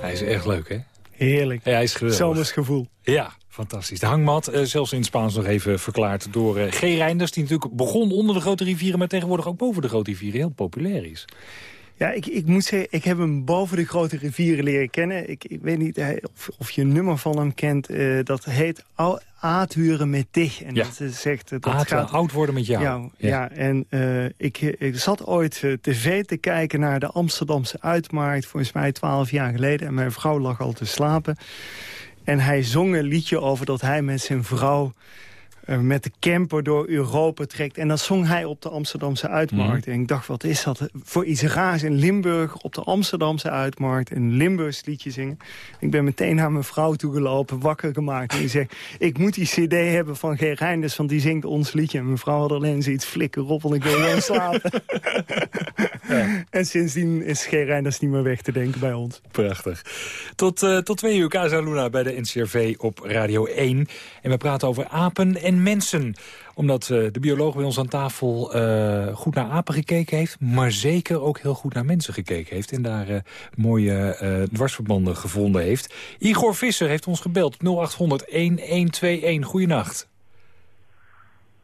Hij is echt leuk, hè? Heerlijk. Ja, hij is geweldig. Zomersgevoel. Ja, fantastisch. De hangmat, eh, zelfs in het Spaans nog even verklaard door eh, G. Reinders... die natuurlijk begon onder de grote rivieren... maar tegenwoordig ook boven de grote rivieren heel populair is. Ja, ik, ik moet zeggen, ik heb hem boven de grote rivieren leren kennen. Ik, ik weet niet of, of je een nummer van hem kent. eh, dat heet Aathuren met dich. En Ja. dat zegt... eh, dat Aad, gaat, oud worden met jou. Ja, ja. en eh, ik, ik zat ooit tv te kijken naar de Amsterdamse uitmarkt... volgens mij twaalf jaar geleden. En mijn vrouw lag al te slapen. En hij zong een liedje over dat hij met zijn vrouw... eh, met de camper door Europa trekt. En dat zong hij op de Amsterdamse uitmarkt. Mhm. En ik dacht, wat is dat voor iets raars in Limburg... op de Amsterdamse uitmarkt een Limburgs liedje zingen. Ik ben meteen naar mijn vrouw toegelopen, wakker gemaakt. En die zegt, ik moet die cd hebben van G. Reinders... want die zingt ons liedje. En mijn vrouw had alleen zoiets flikker op, want ik wil gewoon slapen. En sindsdien is G. Reinders niet meer weg te denken bij ons. Prachtig. Tot, eh, tot twee uur Casa Luna bij de NCRV op Radio 1. En we praten over apen en mensen. Omdat eh, de bioloog bij ons aan tafel eh, goed naar apen gekeken heeft... maar zeker ook heel goed naar mensen gekeken heeft... en daar eh, mooie dwarsverbanden gevonden heeft. Igor Visser heeft ons gebeld. 0800-1121. Goeienacht.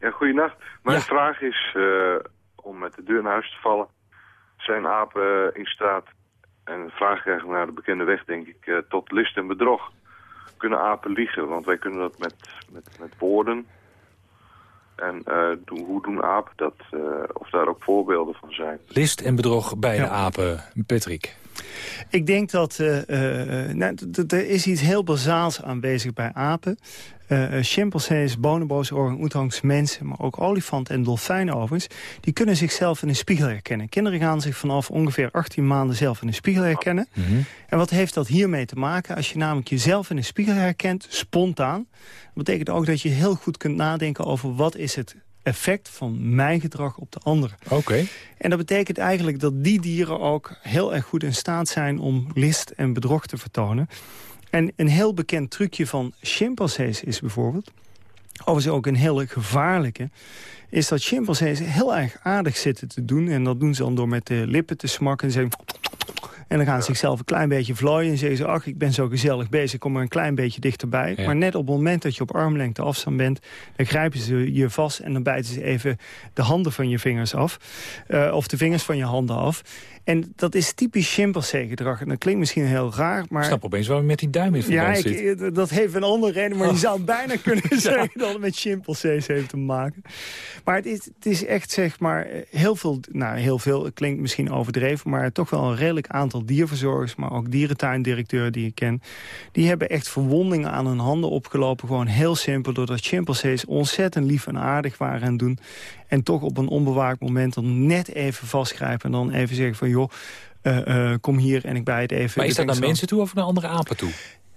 Ja, goeienacht. Mijn Ja. vraag is, om met de deur naar huis te vallen, zijn apen in staat, en de vraag krijgen we naar de bekende weg, denk ik, tot list en bedrog. Kunnen apen liegen? Want wij kunnen dat met, met, met woorden. En eh, doen, hoe doen apen dat? eh, of daar ook voorbeelden van zijn? List en bedrog bij Ja. de apen. Patrick. Ik denk dat eh, eh, nou, er is iets heel bazaals aanwezig bij apen. Eh, chimpansees, bonobo's, orang-oetangs, mensen... maar ook olifanten en dolfijnen overigens... die kunnen zichzelf in een spiegel herkennen. Kinderen gaan zich vanaf ongeveer 18 maanden zelf in een spiegel herkennen. En wat heeft dat hiermee te maken? Als je namelijk jezelf in een spiegel herkent, spontaan... dat betekent ook dat je heel goed kunt nadenken over... wat is het effect van mijn gedrag op de andere. Oké. En dat betekent eigenlijk dat die dieren ook heel erg goed in staat zijn... om list en bedrog te vertonen. En een heel bekend trucje van chimpansees is bijvoorbeeld... overigens ook een hele gevaarlijke is dat chimpansees heel erg aardig zitten te doen. En dat doen ze dan door met de lippen te smakken en zeggen... En dan gaan ze zichzelf een klein beetje vlooien en zeggen ze... ach, ik ben zo gezellig bezig, kom er een klein beetje dichterbij. Maar net op het moment dat je op armlengte afstand bent... dan grijpen ze je vast en dan bijten ze even de handen van je vingers af. Uh, of de vingers van je handen af. En dat is typisch chimpansee-gedrag. En dat klinkt misschien heel raar, maar... Ik snap opeens wel met die duim in verband ja, ik, eh, dat heeft een andere reden, maar je zou bijna kunnen zeggen dat het met chimpansees heeft te maken. Maar het is, het is echt, zeg maar, heel veel... Nou, heel veel, het klinkt misschien overdreven, maar toch wel een redelijk aantal dierverzorgers... maar ook dierentuindirecteuren die ik ken... die hebben echt verwondingen aan hun handen opgelopen. Gewoon heel simpel, doordat chimpansees ontzettend lief en aardig waren en doen. En toch op een onbewaakt moment dan net even vastgrijpen... en dan even zeggen van joh, uh, kom hier en ik bij het even. Maar is dat naar mensen toe of naar andere apen toe?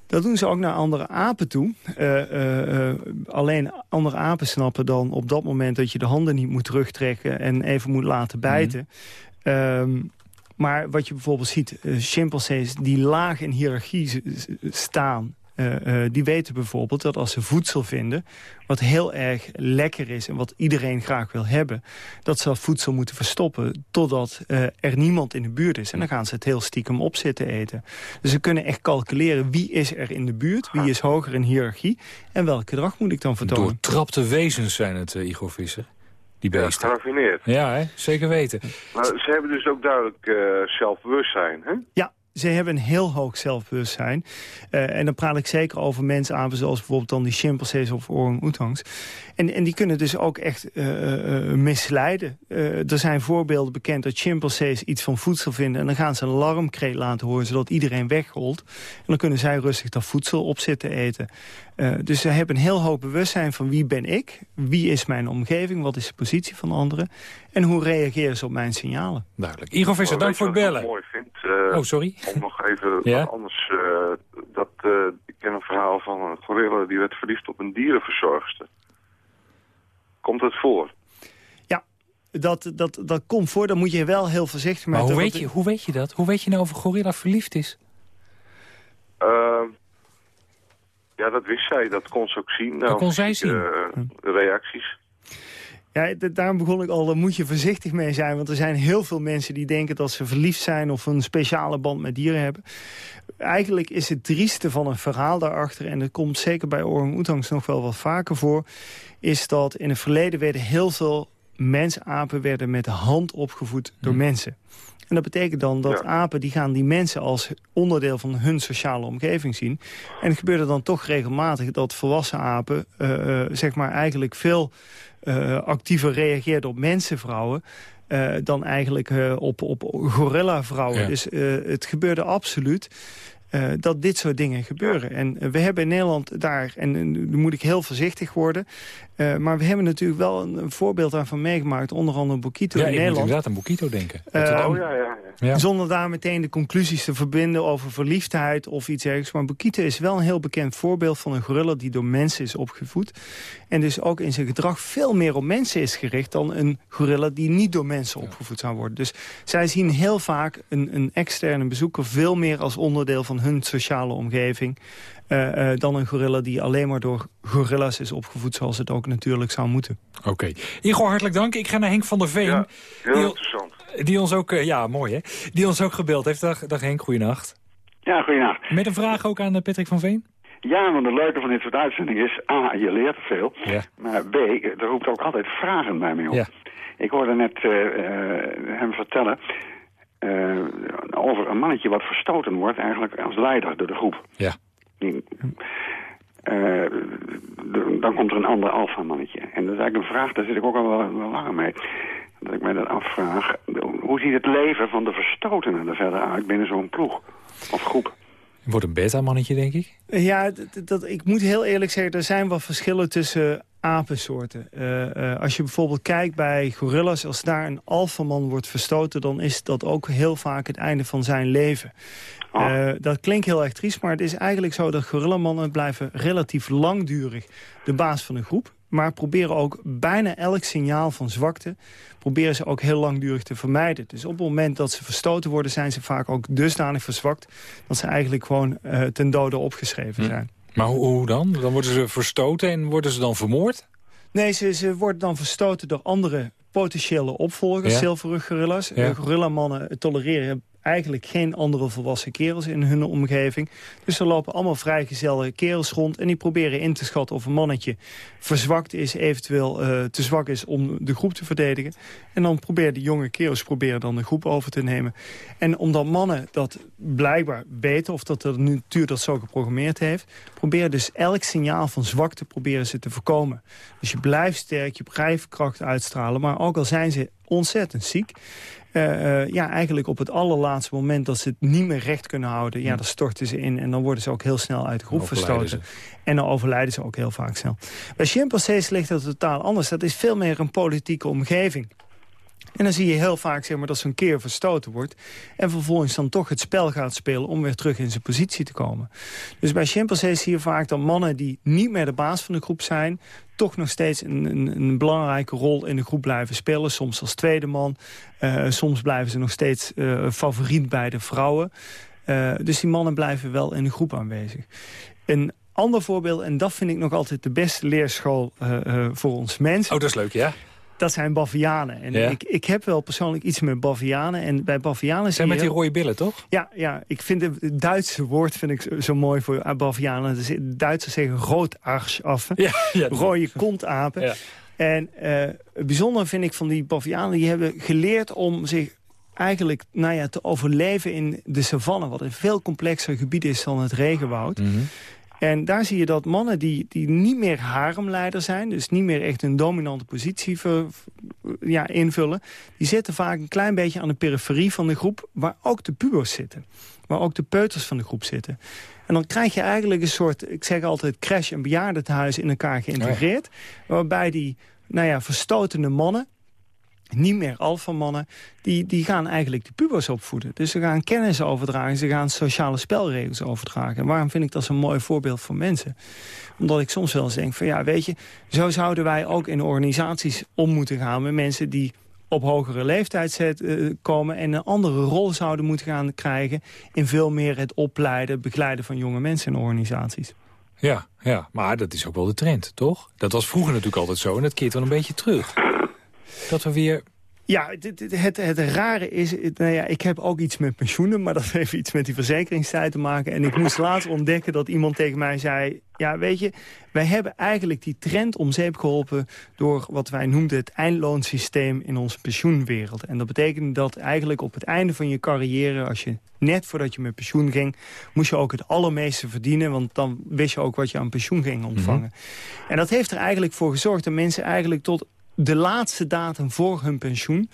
Dat doen ze ook naar andere apen toe. Uh, uh, alleen andere apen snappen dan op dat moment dat je de handen niet moet terugtrekken en even moet laten bijten. Mm. maar wat je bijvoorbeeld ziet, chimpansees die laag in hiërarchie staan die weten bijvoorbeeld dat als ze voedsel vinden... wat heel erg lekker is en wat iedereen graag wil hebben... dat ze dat voedsel moeten verstoppen totdat uh, er niemand in de buurt is. En dan gaan ze het heel stiekem op zitten eten. Dus ze kunnen echt calculeren wie is er in de buurt... wie is hoger in hiërarchie en welk gedrag moet ik dan vertonen. Doortrapte wezens zijn het, uh, Igor Visser. Die beesten. Ja, geraffineerd. Ja, hè? zeker weten. Maar ze hebben dus ook duidelijk zelfbewustzijn, hè? Ja, ze hebben een heel hoog zelfbewustzijn. Uh, en dan praat ik zeker over mensen aan, zoals bijvoorbeeld dan die chimpansees of orang-oetangs. En, en die kunnen dus ook echt uh, uh, misleiden. er zijn voorbeelden bekend dat chimpansees iets van voedsel vinden... en dan gaan ze een alarmkreet laten horen, zodat iedereen wegholt. En dan kunnen zij rustig dat voedsel op zitten eten. dus ze hebben een heel hoog bewustzijn van wie ben ik? Wie is mijn omgeving? Wat is de positie van anderen? En hoe reageren ze op mijn signalen? Duidelijk. Igor Visser, dank voor het bellen. Vind, oh, sorry. Om nog even wat anders... dat, ik ken een verhaal van een gorilla die werd verliefd op een dierenverzorgster. Komt het voor? Ja, dat, dat, dat komt voor. Dan moet je wel heel voorzichtig mee. Maar hoe weet, je, hoe weet je dat? Hoe weet je nou of een gorilla verliefd is? Uh, ja, dat wist zij. Dat kon ze ook zien. Dat kon zij zien? Uh, reacties. Ja, daarom begon ik al, daar moet je voorzichtig mee zijn. Want er zijn heel veel mensen die denken dat ze verliefd zijn... of een speciale band met dieren hebben. Eigenlijk is het trieste van een verhaal daarachter... en dat komt zeker bij orang-oetangs nog wel wat vaker voor... is dat in het verleden werden heel veel mensapen werden met de hand opgevoed door hmm. mensen. En dat betekent dan dat apen die gaan die mensen als onderdeel van hun sociale omgeving zien. En het gebeurde dan toch regelmatig dat volwassen apen uh, uh, zeg maar eigenlijk veel actiever reageerden op mensenvrouwen... Uh, dan eigenlijk uh, op, op gorilla-vrouwen. Ja. Dus het gebeurde absoluut. Dat dit soort dingen gebeuren. En we hebben in Nederland daar, en nu moet ik heel voorzichtig worden... Uh, maar we hebben natuurlijk wel een, een voorbeeld daarvan meegemaakt. Onder andere Bokito ja, in Nederland. Ja, inderdaad aan Bokito denken. Uh, oh, ja, ja, ja, Zonder daar meteen de conclusies te verbinden over verliefdheid of iets ergens. Maar Bokito is wel een heel bekend voorbeeld van een gorilla die door mensen is opgevoed. En dus ook in zijn gedrag veel meer op mensen is gericht... dan een gorilla die niet door mensen opgevoed zou worden. Dus zij zien heel vaak een, een externe bezoeker veel meer als onderdeel van hun sociale omgeving... Uh, uh, dan een gorilla die alleen maar door gorillas is opgevoed... zoals het ook natuurlijk zou moeten. Oké. Okay. Igor, hartelijk dank. Ik ga naar Henk van der Veen. Ja, heel die, interessant. Die ons ook, uh, ja, mooi hè. Die ons ook gebeld heeft. Dag, dag Henk, goeienacht. Ja, goeienacht. Met een vraag ook aan Patrick van Veen? Ja, want het leuke van dit soort uitzendingen is... A, je leert veel. Ja. Maar B, er roept ook altijd vragen bij mij op. Ja. Ik hoorde net hem vertellen... over een mannetje wat verstoten wordt eigenlijk als leider door de groep. Ja. Uh, dan komt er een ander alfamannetje. En dat is eigenlijk een vraag, daar zit ik ook al wel, wel langer mee. Dat ik mij dat afvraag. Hoe ziet het leven van de verstotenen er verder uit binnen zo'n ploeg of groep? Wordt een beta-mannetje, denk ik? Ja, dat, ik moet heel eerlijk zeggen, er zijn wel verschillen tussen apensoorten. Uh, uh, als je bijvoorbeeld kijkt bij gorillas, als daar een alfaman wordt verstoten... dan is dat ook heel vaak het einde van zijn leven. Uh, dat klinkt heel erg triest, maar het is eigenlijk zo dat gorilamannen blijven relatief langdurig de baas van een groep. maar proberen ook bijna elk signaal van zwakte... proberen ze ook heel langdurig te vermijden. Dus op het moment dat ze verstoten worden... zijn ze vaak ook dusdanig verzwakt... dat ze eigenlijk gewoon ten dode opgeschreven hm. zijn. Maar hoe, hoe, dan? Dan worden ze verstoten en worden ze dan vermoord? Nee, ze, ze worden dan verstoten door andere potentiële opvolgers, ja. zilverrug gorillas. Ja. Gorillamannen tolereren eigenlijk geen andere volwassen kerels in hun omgeving. Dus er lopen allemaal vrijgezelde kerels rond... en die proberen in te schatten of een mannetje verzwakt is... eventueel uh, te zwak is om de groep te verdedigen. En dan proberen de jonge kerels proberen dan de groep over te nemen. En omdat mannen dat blijkbaar weten... of dat de natuur dat zo geprogrammeerd heeft... proberen dus elk signaal van zwakte proberen ze te voorkomen. Dus je blijft sterk, je blijft kracht uitstralen... maar ook al zijn ze ontzettend ziek... Uh, uh, ja, eigenlijk op het allerlaatste moment dat ze het niet meer recht kunnen houden... ja, hm. dan storten ze in en dan worden ze ook heel snel uit de groep verstoten. En dan overlijden ze ook heel vaak snel. Bij chimpansees ligt dat totaal anders. Dat is veel meer een politieke omgeving. En dan zie je heel vaak zeg maar, dat zo'n keer verstoten wordt... en vervolgens dan toch het spel gaat spelen om weer terug in zijn positie te komen. Dus bij chimpansees zie je vaak dat mannen die niet meer de baas van de groep zijn... toch nog steeds een, een, een belangrijke rol in de groep blijven spelen. Soms als tweede man. Uh, soms blijven ze nog steeds uh, favoriet bij de vrouwen. Uh, dus die mannen blijven wel in de groep aanwezig. Een ander voorbeeld, en dat vind ik nog altijd de beste leerschool voor ons mensen... Oh, dat is leuk, ja? Dat zijn bavianen. En ik, ik heb wel persoonlijk iets met bavianen. En bij bavianen zijn met die rode billen, toch? Ja, ja ik vind het Duitse woord vind ik zo mooi voor bavianen. De Duitsers zeggen roodarchaffen. Ja, ja, rode kontapen. Ja. En uh, het bijzondere vind ik van die bavianen... die hebben geleerd om zich eigenlijk nou ja, te overleven in de savanne... wat een veel complexer gebied is dan het regenwoud. Mm en daar zie je dat mannen die, die niet meer haremleider zijn... dus niet meer echt een dominante positie ja, invullen... die zitten vaak een klein beetje aan de periferie van de groep... waar ook de pubers zitten. Waar ook de peuters van de groep zitten. En dan krijg je eigenlijk een soort, ik zeg altijd... crash- en bejaardentehuis in elkaar geïntegreerd... waarbij die nou ja, verstotende mannen niet meer alfamannen, die, die gaan eigenlijk de pubers opvoeden. Dus ze gaan kennis overdragen, ze gaan sociale spelregels overdragen. En waarom vind ik dat zo'n mooi voorbeeld voor mensen? Omdat ik soms wel eens denk van ja, weet je... zo zouden wij ook in organisaties om moeten gaan met mensen die op hogere leeftijd uh, komen... en een andere rol zouden moeten gaan krijgen... in veel meer het opleiden, begeleiden van jonge mensen in organisaties. Ja, ja, maar dat is ook wel de trend, toch? Dat was vroeger natuurlijk altijd zo en dat keert wel een beetje terug dat we weer... Ja, het, het, het, rare is, nou ja, ik heb ook iets met pensioenen... maar dat heeft iets met die verzekeringstijd te maken. En ik moest laatst ontdekken dat iemand tegen mij zei... ja, weet je, wij hebben eigenlijk die trend om zeep geholpen... door wat wij noemden het eindloonsysteem in onze pensioenwereld. En dat betekent dat eigenlijk op het einde van je carrière... als je net voordat je met pensioen ging... moest je ook het allermeeste verdienen... want dan wist je ook wat je aan pensioen ging ontvangen. Mhm. En dat heeft er eigenlijk voor gezorgd dat mensen eigenlijk tot de laatste datum voor hun pensioen...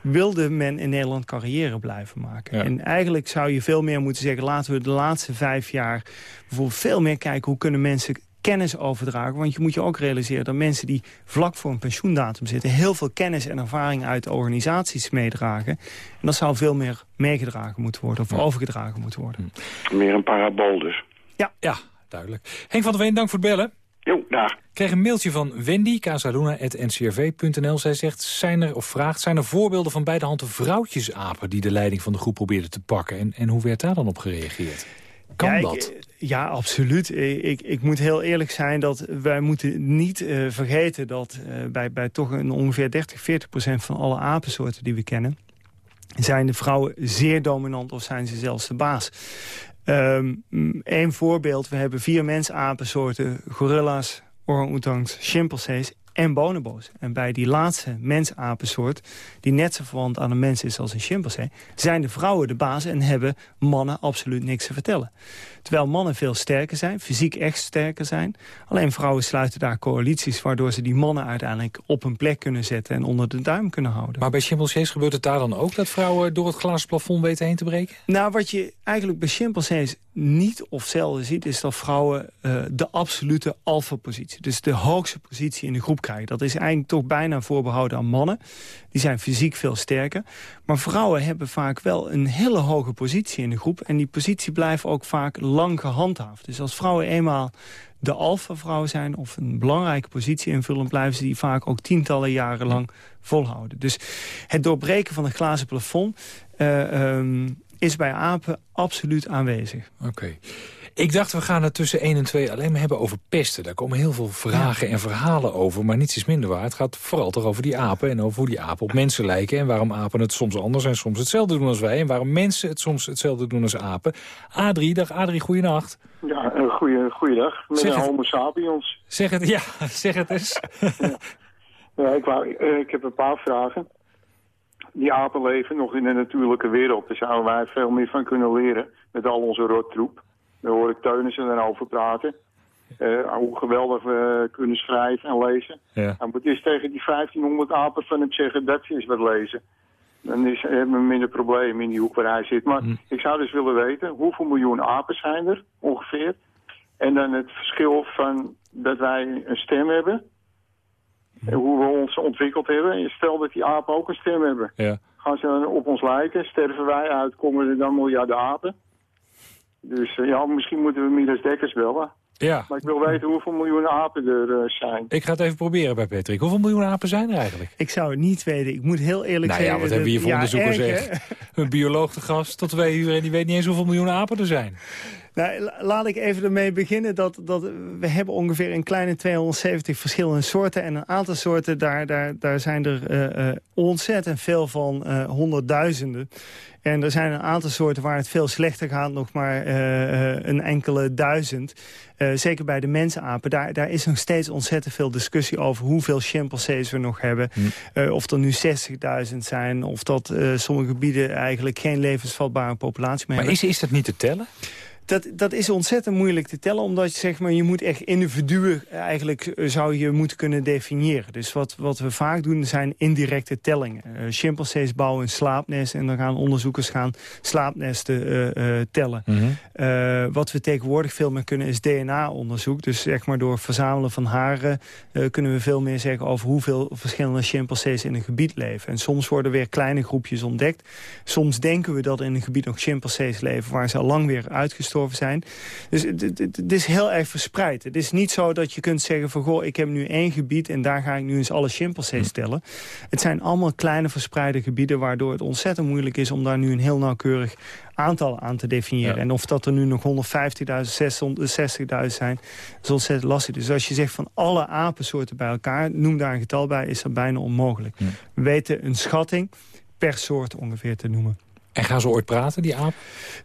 wilde men in Nederland carrière blijven maken. En eigenlijk zou je veel meer moeten zeggen... laten we de laatste vijf jaar bijvoorbeeld veel meer kijken... hoe kunnen mensen kennis overdragen. Want je moet je ook realiseren dat mensen die vlak voor een pensioendatum zitten... heel veel kennis en ervaring uit de organisaties meedragen. En dat zou veel meer meegedragen moeten worden of overgedragen moeten worden. Meer een parabool dus. Ja. Ja, duidelijk. Henk van der Veen, dank voor het bellen. Jo, dag. Ik kreeg een mailtje van Wendy, casaluna.ncrv.nl. Zij zegt, zijn er, of vraagt, zijn er voorbeelden van beide handen vrouwtjesapen... die de leiding van de groep probeerden te pakken? En, en hoe werd daar dan op gereageerd? Kan ja, dat? ja, absoluut. Ik, ik, moet heel eerlijk zijn dat wij moeten niet uh, vergeten... dat uh, bij, bij toch een ongeveer 30, 40 procent van alle apensoorten die we kennen... zijn de vrouwen zeer dominant of zijn ze zelfs de baas. Een voorbeeld, we hebben vier mensapensoorten, gorilla's, orang-oetangs, chimpansees en bonobo's. En bij die laatste mensapensoort, die net zo verwant aan een mens is als een chimpansee... zijn de vrouwen de baas en hebben mannen absoluut niks te vertellen. Terwijl mannen veel sterker zijn, fysiek echt sterker zijn. Alleen vrouwen sluiten daar coalities... waardoor ze die mannen uiteindelijk op een plek kunnen zetten... en onder de duim kunnen houden. Maar bij chimpansees gebeurt het daar dan ook... dat vrouwen door het glazen plafond weten heen te breken? Nou, wat je eigenlijk bij chimpansees niet of zelden ziet... is dat vrouwen uh, de absolute alfa-positie... dus de hoogste positie in de groep Dat is eigenlijk toch bijna voorbehouden aan mannen. Die zijn fysiek veel sterker. Maar vrouwen hebben vaak wel een hele hoge positie in de groep. En die positie blijft ook vaak lang gehandhaafd. Dus als vrouwen eenmaal de alfa-vrouw zijn of een belangrijke positie invullen... blijven ze die vaak ook tientallen jaren lang volhouden. Dus het doorbreken van het glazen plafond... Uh, um, is bij apen absoluut aanwezig. Oké. Ik dacht, we gaan het tussen 1 en 2 alleen maar hebben over pesten. Daar komen heel veel vragen en verhalen over, maar niets is minder waar. Het gaat vooral toch over die apen en over hoe die apen op mensen lijken... en waarom apen het soms anders en soms hetzelfde doen als wij... en waarom mensen het soms hetzelfde doen als apen. Adrie, dag Adrie, goeienacht. Ja, een goeie, goeiedag. Met een homo sapiens. Zeg het, ja, zeg het eens. ja. ik, wou, eh, ik heb een paar vragen die apen leven nog in de natuurlijke wereld. Daar zouden wij veel meer van kunnen leren met al onze rottroep. Daar hoor ik Teunissen dan over praten. Uh, hoe geweldig we kunnen schrijven en lezen. Ja. En moet eens tegen die 1500 apen van hem zeggen dat ze eens wat lezen. Dan is, hebben we minder problemen in die hoek waar hij zit. Maar hm. ik zou dus willen weten, hoeveel miljoen apen zijn er ongeveer? En dan het verschil van dat wij een stem hebben hoe we ons ontwikkeld hebben. Stel dat die apen ook een stem hebben. Ja. Gaan ze dan op ons lijken? Sterven wij uit? Komen er dan miljarden apen? Dus uh, ja, misschien moeten we Midas Dekkers bellen. Ja. Maar ik wil weten hoeveel miljoen apen er uh, zijn. Ik ga het even proberen bij Patrick. Hoeveel miljoen apen zijn er eigenlijk? Ik zou het niet weten. Ik moet heel eerlijk nou, zeggen... ja, wat hebben we hier voor ja, onderzoekers echt? Een bioloog te gast tot twee uur en die weet niet eens hoeveel miljoen apen er zijn. Nou, laat ik even ermee beginnen dat, dat we hebben ongeveer een kleine 270 verschillende soorten. En een aantal soorten, daar, daar, daar zijn er uh, ontzettend veel van, uh, honderdduizenden. En er zijn een aantal soorten waar het veel slechter gaat, nog maar een enkele duizend. zeker bij de mensapen, daar, daar is nog steeds ontzettend veel discussie over hoeveel chimpansees we nog hebben. Hm. of er nu 60.000 zijn, of dat sommige gebieden eigenlijk geen levensvatbare populatie meer maar hebben. Maar is, is dat niet te tellen? Dat, dat is ontzettend moeilijk te tellen, omdat je, zeg maar, je moet echt individuen eigenlijk eh, zou je moeten kunnen definiëren. Dus wat, wat we vaak doen zijn indirecte tellingen. Uh, chimpansees bouwen een slaapnest en dan gaan onderzoekers gaan slaapnesten uh, tellen. Mhm. wat we tegenwoordig veel meer kunnen is DNA-onderzoek. Dus zeg maar door verzamelen van haren kunnen we veel meer zeggen over hoeveel verschillende chimpansees in een gebied leven. En soms worden weer kleine groepjes ontdekt. Soms denken we dat in een gebied nog chimpansees leven waar ze al lang weer uitgestorven zijn. Dus het is heel erg verspreid. Het is niet zo dat je kunt zeggen van... goh, ik heb nu één gebied en daar ga ik nu eens alle chimpansees stellen. Het zijn allemaal kleine verspreide gebieden... waardoor het ontzettend moeilijk is om daar nu een heel nauwkeurig aantal aan te definiëren. En of dat er nu nog 150.000, 60.000 zijn, is ontzettend lastig. Dus als je zegt van alle apensoorten bij elkaar, noem daar een getal bij, is dat bijna onmogelijk. We weten een schatting per soort ongeveer te noemen. En gaan ze ooit praten, die apen?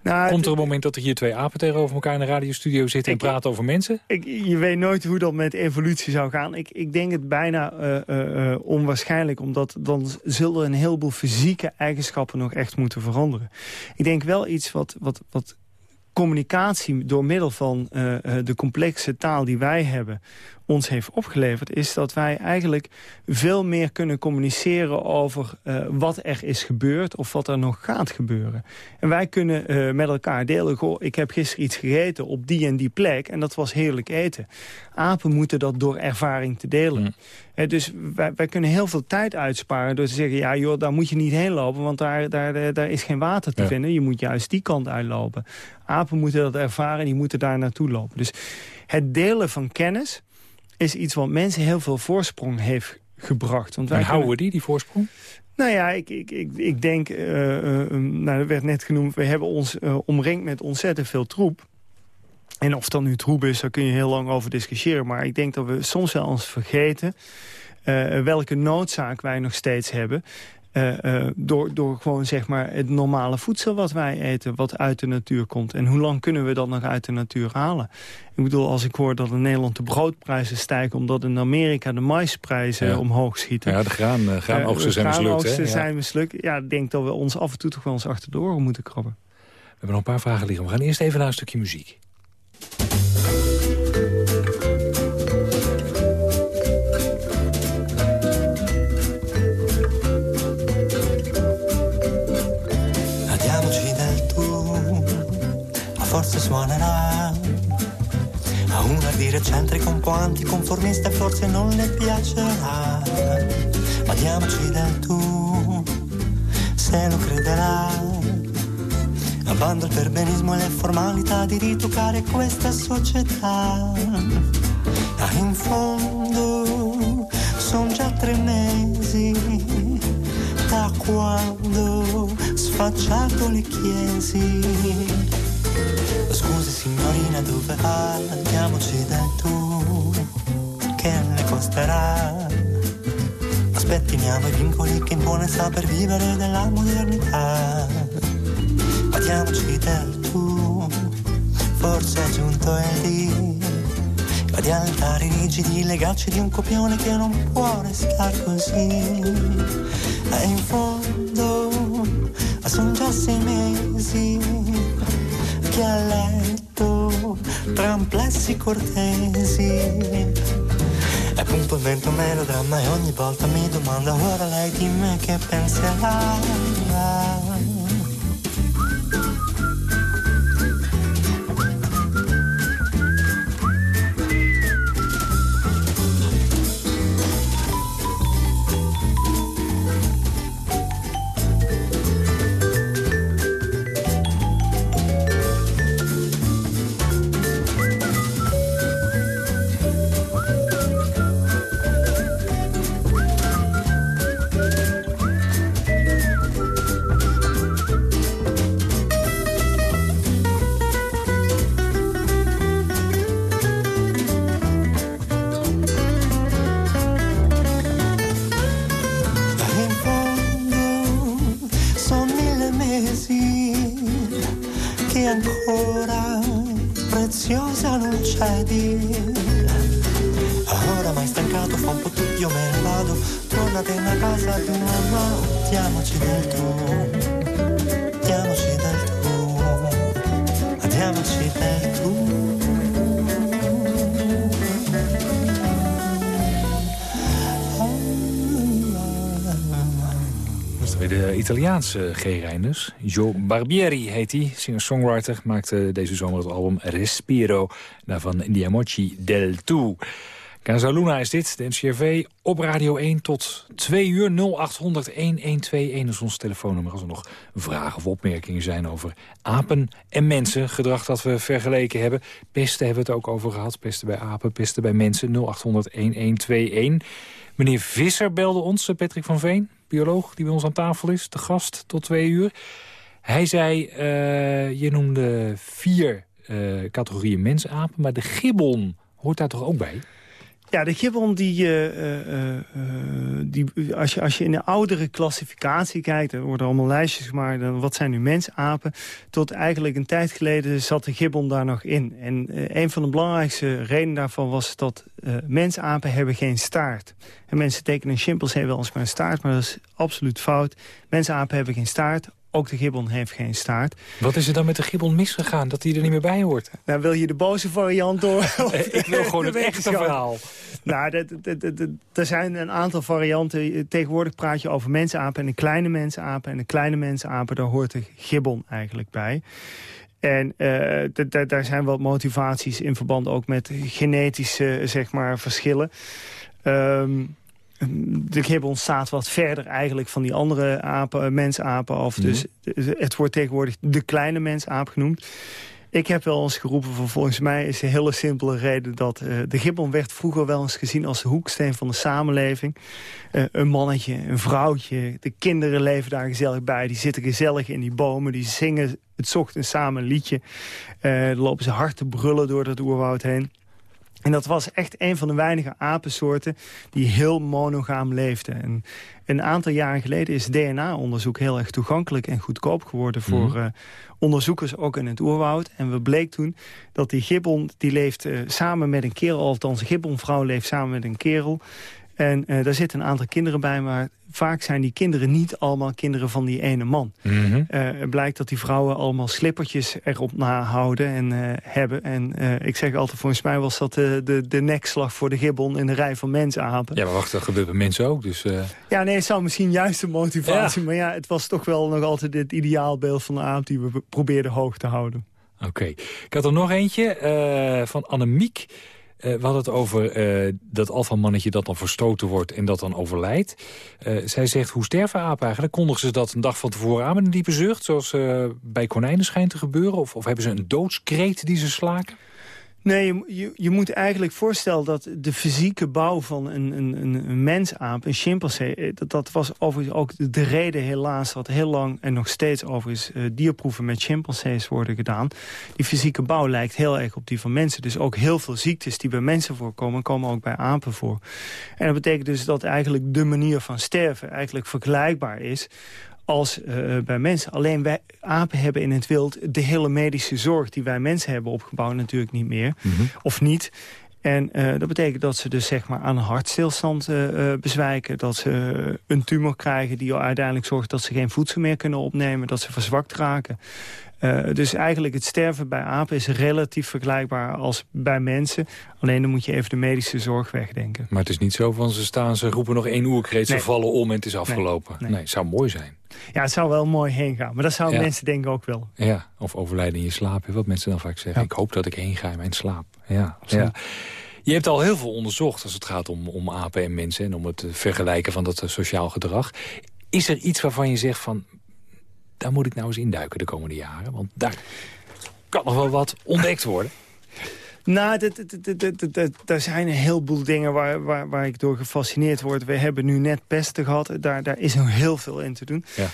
Nou, Komt er een moment dat er hier twee apen tegenover elkaar in de radiostudio zitten... en praten over mensen? Ik, je weet nooit hoe dat met evolutie zou gaan. Ik, ik denk het bijna uh, uh, onwaarschijnlijk... omdat dan zullen een heleboel fysieke eigenschappen nog echt moeten veranderen. Ik denk wel iets wat, wat, wat communicatie door middel van uh, de complexe taal die wij hebben ons heeft opgeleverd... is dat wij eigenlijk veel meer kunnen communiceren over uh, wat er is gebeurd... of wat er nog gaat gebeuren. En wij kunnen uh, met elkaar delen... Goh, ik heb gisteren iets gegeten op die en die plek... en dat was heerlijk eten. Apen moeten dat door ervaring te delen. Mm. Dus wij, wij, kunnen heel veel tijd uitsparen door te zeggen... ja joh, daar moet je niet heen lopen, want daar, daar, daar is geen water te ja. vinden. Je moet juist die kant uitlopen. Apen moeten dat ervaren, die moeten daar naartoe lopen. Dus het delen van kennis is iets wat mensen heel veel voorsprong heeft gebracht. Want wij en houden we die, die voorsprong? Nou ja, ik, ik, ik, ik denk, uh, uh, nou, er werd net genoemd... we hebben ons uh, omringd met ontzettend veel troep. En of dat nu troep is, daar kun je heel lang over discussiëren. Maar ik denk dat we soms wel eens vergeten... welke noodzaak wij nog steeds hebben. Uh, uh, door, door gewoon zeg maar het normale voedsel wat wij eten, wat uit de natuur komt. En hoe lang kunnen we dat nog uit de natuur halen? Ik bedoel, als ik hoor dat in Nederland de broodprijzen stijgen... omdat in Amerika de maisprijzen ja. omhoog schieten. Ja, de graan, uh, graanoogsten zijn mislukt. graanoogsten zijn mislukt. Ja, ik denk dat we ons af en toe toch wel eens achter de oren moeten krabben. We hebben nog een paar vragen liggen. We gaan eerst even naar een stukje muziek. Forse suonerà a Una dire eccentrica un po' anticonformista forse non le piacerà. Ma diamoci del tu, se lo crederà. Abbando il perbenismo e le formalità di ritoccare questa società. Ah, in fondo, son già tre mesi da quando sfacciato le chiesi. Scusi signorina dove va? Andiamoci da tu, che ne costerà? Aspettiniamo i vincoli che impone saper vivere della modernità. Vadiamoci del tu, forse è giunto il dì. Di altari rigidi, legarci di un copione che non può restare così. E in fondo, sono già sei mesi che a letto tra amplessi cortesi. È puntualmente un melodramma e ogni volta mi domanda ora lei di me che penserà. vedi Allora mai stancato fa un po' tutto io me ne vado. Tornate a casa di mamma Tiamoci dentro. De Italiaanse G. Reinders. Joe Barbieri heet hij, singer-songwriter. Maakte deze zomer het album Respiro. Daarvan Diamoci del Tu. Casaluna is dit, de NCRV, op Radio 1 tot 2 uur 0800 1121 is ons telefoonnummer. Als er nog vragen of opmerkingen zijn over apen en mensen, gedrag dat we vergeleken hebben. Pesten hebben we het ook over gehad, pesten bij apen, pesten bij mensen, 0800 1121. Meneer Visser belde ons, eh, Patrick van Veen, bioloog die bij ons aan tafel is, de gast tot twee uur. Hij zei, eh, je noemde vier eh, categorieën mensapen, maar de gibbon hoort daar toch ook bij? Ja, de gibbon, die, eh, eh, eh, die, als, je, als je in de oudere klassificatie kijkt... er worden allemaal lijstjes gemaakt, dan wat zijn nu mensapen... tot eigenlijk een tijd geleden zat de gibbon daar nog in. En een van de belangrijkste redenen daarvan was dat mensapen hebben geen staart. En mensen tekenen een chimpansee wel eens maar een staart, maar dat is absoluut fout. Mensapen hebben geen staart, ook de gibbon heeft geen staart. Wat is er dan met de gibbon misgegaan, dat hij er niet meer bij hoort? Nou, wil je de boze variant door? Ik wil gewoon het echte verhaal. Nou, er zijn een aantal varianten. Tegenwoordig praat je over mensapen en een kleine mensapen. En een kleine mensapen, daar hoort de gibbon eigenlijk bij. En eh, daar zijn wat motivaties in verband ook met genetische zeg maar, verschillen. Ehm, de gibbon staat wat verder eigenlijk van die andere apen, eh, mensapen af. Dus het wordt tegenwoordig de kleine mensaap genoemd. Ik heb wel eens geroepen van volgens mij is een hele simpele reden... dat eh, de gibbon werd vroeger wel eens gezien als de hoeksteen van de samenleving. Eh, een mannetje, een vrouwtje, de kinderen leven daar gezellig bij. Die zitten gezellig in die bomen, die zingen het ochtends samen een liedje. Dan lopen ze hard te brullen door dat oerwoud heen. En dat was echt een van de weinige apensoorten die heel monogaam leefden. En een aantal jaren geleden is DNA-onderzoek heel erg toegankelijk en goedkoop geworden voor Mhm. eh, onderzoekers ook in het oerwoud. En we bleek toen dat die gibbon die leeft eh, samen met een kerel, althans een gibbonvrouw leeft samen met een kerel. En eh, daar zitten een aantal kinderen bij, maar vaak zijn die kinderen niet allemaal kinderen van die ene man. Mhm. Eh, het blijkt dat die vrouwen allemaal slippertjes erop nahouden en eh, hebben. En ik zeg altijd, volgens mij was dat de, de, de nekslag voor de gibbon in de rij van mensapen. Ja, maar wacht, dat gebeurt bij mensen ook. Dus, Ja, nee, het zou misschien juist de motivatie... maar ja, het was toch wel nog altijd het ideaalbeeld van de aap... die we probeerden hoog te houden. Oké. Ik had er nog eentje van Annemiek. Uh, we hadden het over uh, dat alfamannetje dat dan verstoten wordt en dat dan overlijdt. zij zegt, hoe sterven apen eigenlijk? Kondigen ze dat een dag van tevoren aan met een diepe zucht... zoals bij konijnen schijnt te gebeuren? Of, of hebben ze een doodskreet die ze slaken? Nee, je, je, moet eigenlijk voorstellen dat de fysieke bouw van een, een, een een chimpansee... Eh, dat, dat was overigens ook de reden helaas dat heel lang en nog steeds overigens uh, dierproeven met chimpansees worden gedaan. Die fysieke bouw lijkt heel erg op die van mensen. Dus ook heel veel ziektes die bij mensen voorkomen, komen ook bij apen voor. En dat betekent dus dat eigenlijk de manier van sterven eigenlijk vergelijkbaar is als uh, bij mensen. Alleen wij apen hebben in het wild de hele medische zorg... die wij mensen hebben opgebouwd natuurlijk niet meer. Mhm. Of niet. En uh, dat betekent dat ze dus zeg maar aan hartstilstand uh, bezwijken. Dat ze een tumor krijgen die uiteindelijk zorgt dat ze geen voedsel meer kunnen opnemen. Dat ze verzwakt raken. Uh, dus eigenlijk het sterven bij apen is relatief vergelijkbaar als bij mensen. Alleen dan moet je even de medische zorg wegdenken. Maar het is niet zo van ze staan, ze roepen nog één oerkreet, ze vallen om en het is afgelopen. Nee, nee. het zou mooi zijn. Ja, het zou wel mooi heen gaan. Maar dat zouden mensen denken ook wel. Ja, of overlijden in je slaap. Wat mensen dan vaak zeggen. Ik hoop dat ik heen ga in mijn slaap. Ja, ja. Je hebt al heel veel onderzocht als het gaat om, om apen en mensen... en om het vergelijken van dat sociaal gedrag. Is er iets waarvan je zegt van daar moet ik nou eens induiken de komende jaren. Want daar kan nog wel wat ontdekt worden. Nou, er zijn een heleboel dingen waar, waar, waar ik door gefascineerd word. We hebben nu net pesten gehad. Daar, daar is nog heel veel in te doen. Ja.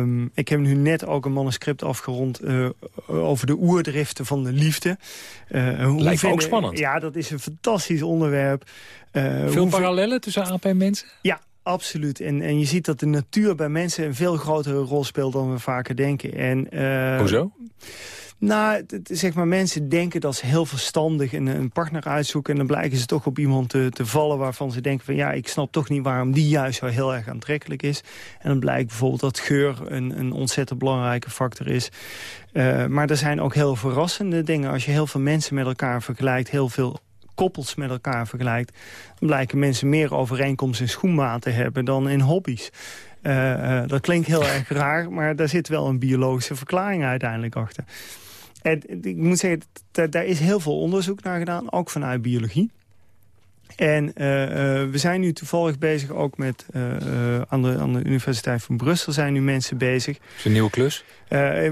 Uh, ik heb nu net ook een manuscript afgerond... Uh, over de oerdriften van de liefde. Uh, Lijkt me ook spannend. Ja, dat is een fantastisch onderwerp. Uh, Veel parallellen tussen aap en mensen? Ja, Absoluut. En, en je ziet dat de natuur bij mensen een veel grotere rol speelt dan we vaker denken. En, uh, Hoezo? Nou, zeg maar, mensen denken dat ze heel verstandig een, een partner uitzoeken... en dan blijken ze toch op iemand te, te, vallen waarvan ze denken van... ja, ik snap toch niet waarom die juist zo heel erg aantrekkelijk is. En dan blijkt bijvoorbeeld dat geur een, een ontzettend belangrijke factor is. Uh, maar er zijn ook heel verrassende dingen. Als je heel veel mensen met elkaar vergelijkt... heel veel koppels met elkaar vergelijkt... dan blijken mensen meer overeenkomsten in schoenmaten hebben dan in hobby's. Uh, dat klinkt heel erg raar, maar daar zit wel een biologische verklaring uiteindelijk achter. En ik moet zeggen, daar is heel veel onderzoek naar gedaan, ook vanuit biologie. En uh, we zijn nu toevallig bezig ook met, uh, aan, de, aan de Universiteit van Brussel zijn nu mensen bezig. Is een nieuwe klus?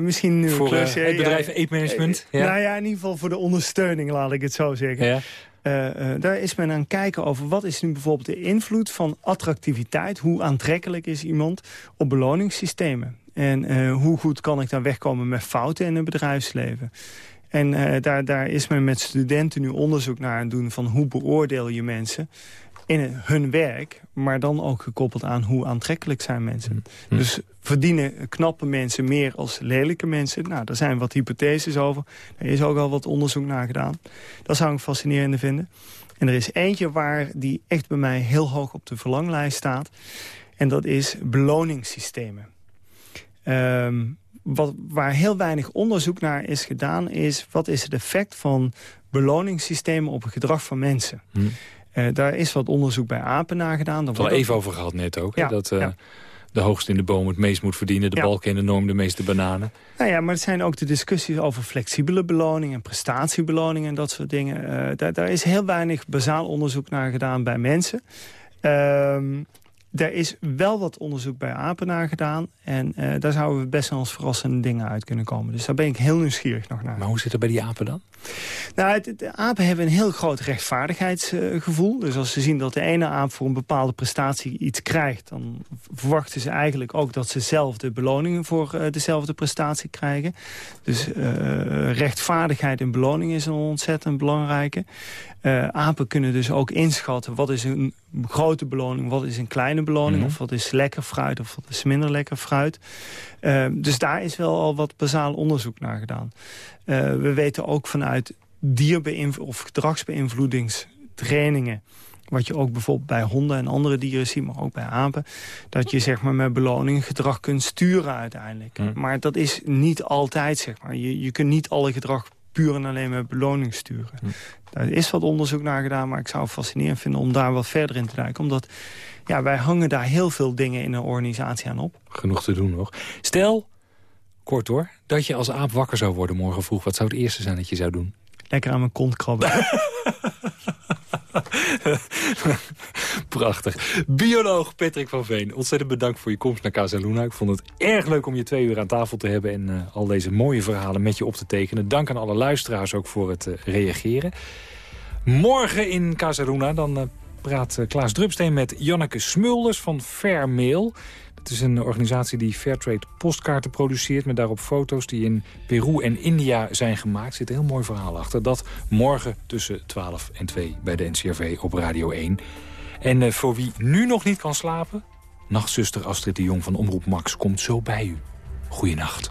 misschien een nieuwe voor, klus. het bedrijf ja, Management? Ja. Nou ja, in ieder geval voor de ondersteuning, laat ik het zo zeggen. Ja. Uh, uh, daar is men aan kijken over wat is nu bijvoorbeeld de invloed van attractiviteit. Hoe aantrekkelijk is iemand op beloningssystemen. En uh, hoe goed kan ik dan wegkomen met fouten in het bedrijfsleven. En daar, daar is men met studenten nu onderzoek naar aan het doen... van hoe beoordeel je mensen in hun werk, maar dan ook gekoppeld aan hoe aantrekkelijk zijn mensen. Mm. Mm. Dus verdienen knappe mensen meer als lelijke mensen? Nou, daar zijn wat hypotheses over. Er is ook al wat onderzoek naar gedaan. Dat zou ik fascinerend vinden. En er is eentje waar die echt bij mij heel hoog op de verlanglijst staat. En dat is beloningssystemen. Um, wat, waar heel weinig onderzoek naar is gedaan... is wat is het effect van beloningssystemen op het gedrag van mensen. Hmm. Uh, daar is wat onderzoek bij apen naar gedaan. Daar wordt even over gehad net ook. Ja, dat uh, de hoogste in de boom het meest moet verdienen. De ja. balken in de norm de meeste bananen. Nou ja, maar het zijn ook de discussies over flexibele beloning... en prestatiebeloning en dat soort dingen. Uh, daar, daar, is heel weinig bazaal onderzoek naar gedaan bij mensen. Ehm, er is wel wat onderzoek bij apen naar gedaan. En uh, daar zouden we best wel eens verrassende dingen uit kunnen komen. Dus daar ben ik heel nieuwsgierig nog naar. Maar hoe zit het bij die apen dan? Nou, de apen hebben een heel groot rechtvaardigheidsgevoel. dus als ze zien dat de ene aap voor een bepaalde prestatie iets krijgt... dan verwachten ze eigenlijk ook dat ze zelf de beloningen voor uh, dezelfde prestatie krijgen. Dus uh, rechtvaardigheid en beloning is een ontzettend belangrijke. Apen kunnen dus ook inschatten wat is een grote beloning, wat is een kleine beloning... Mhm. of wat is lekker fruit of wat is minder lekker fruit. Uh, dus daar is wel al wat bazaal onderzoek naar gedaan. Uh, we weten ook vanuit dierbeïnvloed of gedragsbeïnvloedingstrainingen wat je ook bijvoorbeeld bij honden en andere dieren ziet, maar ook bij apen... dat je zeg maar, met beloning gedrag kunt sturen uiteindelijk. Mhm. Maar dat is niet altijd, zeg maar. Je, je kunt niet alle gedrag puur en alleen met beloning sturen. Hm. Daar is wat onderzoek naar gedaan, maar ik zou het fascinerend vinden om daar wat verder in te duiken. Omdat ja, wij hangen daar heel veel dingen in een organisatie aan op. Genoeg te doen nog. Stel, kort hoor, dat je als aap wakker zou worden morgen vroeg... wat zou het eerste zijn dat je zou doen? Lekker aan mijn kont krabben. Prachtig. Bioloog Patrick van Veen, ontzettend bedankt voor je komst naar Casaluna. Ik vond het erg leuk om je twee uur aan tafel te hebben... en uh, al deze mooie verhalen met je op te tekenen. Dank aan alle luisteraars ook voor het uh, reageren. Morgen in Casaluna dan uh, praat Klaas Drupsteen met Janneke Smulders van Fairmail... Het is een organisatie die Fairtrade postkaarten produceert... met daarop foto's die in Peru en India zijn gemaakt. Er zit een heel mooi verhaal achter. Dat morgen tussen 12 en 2 bij de NCRV op Radio 1. En uh, voor wie nu nog niet kan slapen... nachtzuster Astrid de Jong van Omroep Max komt zo bij u. Goeienacht.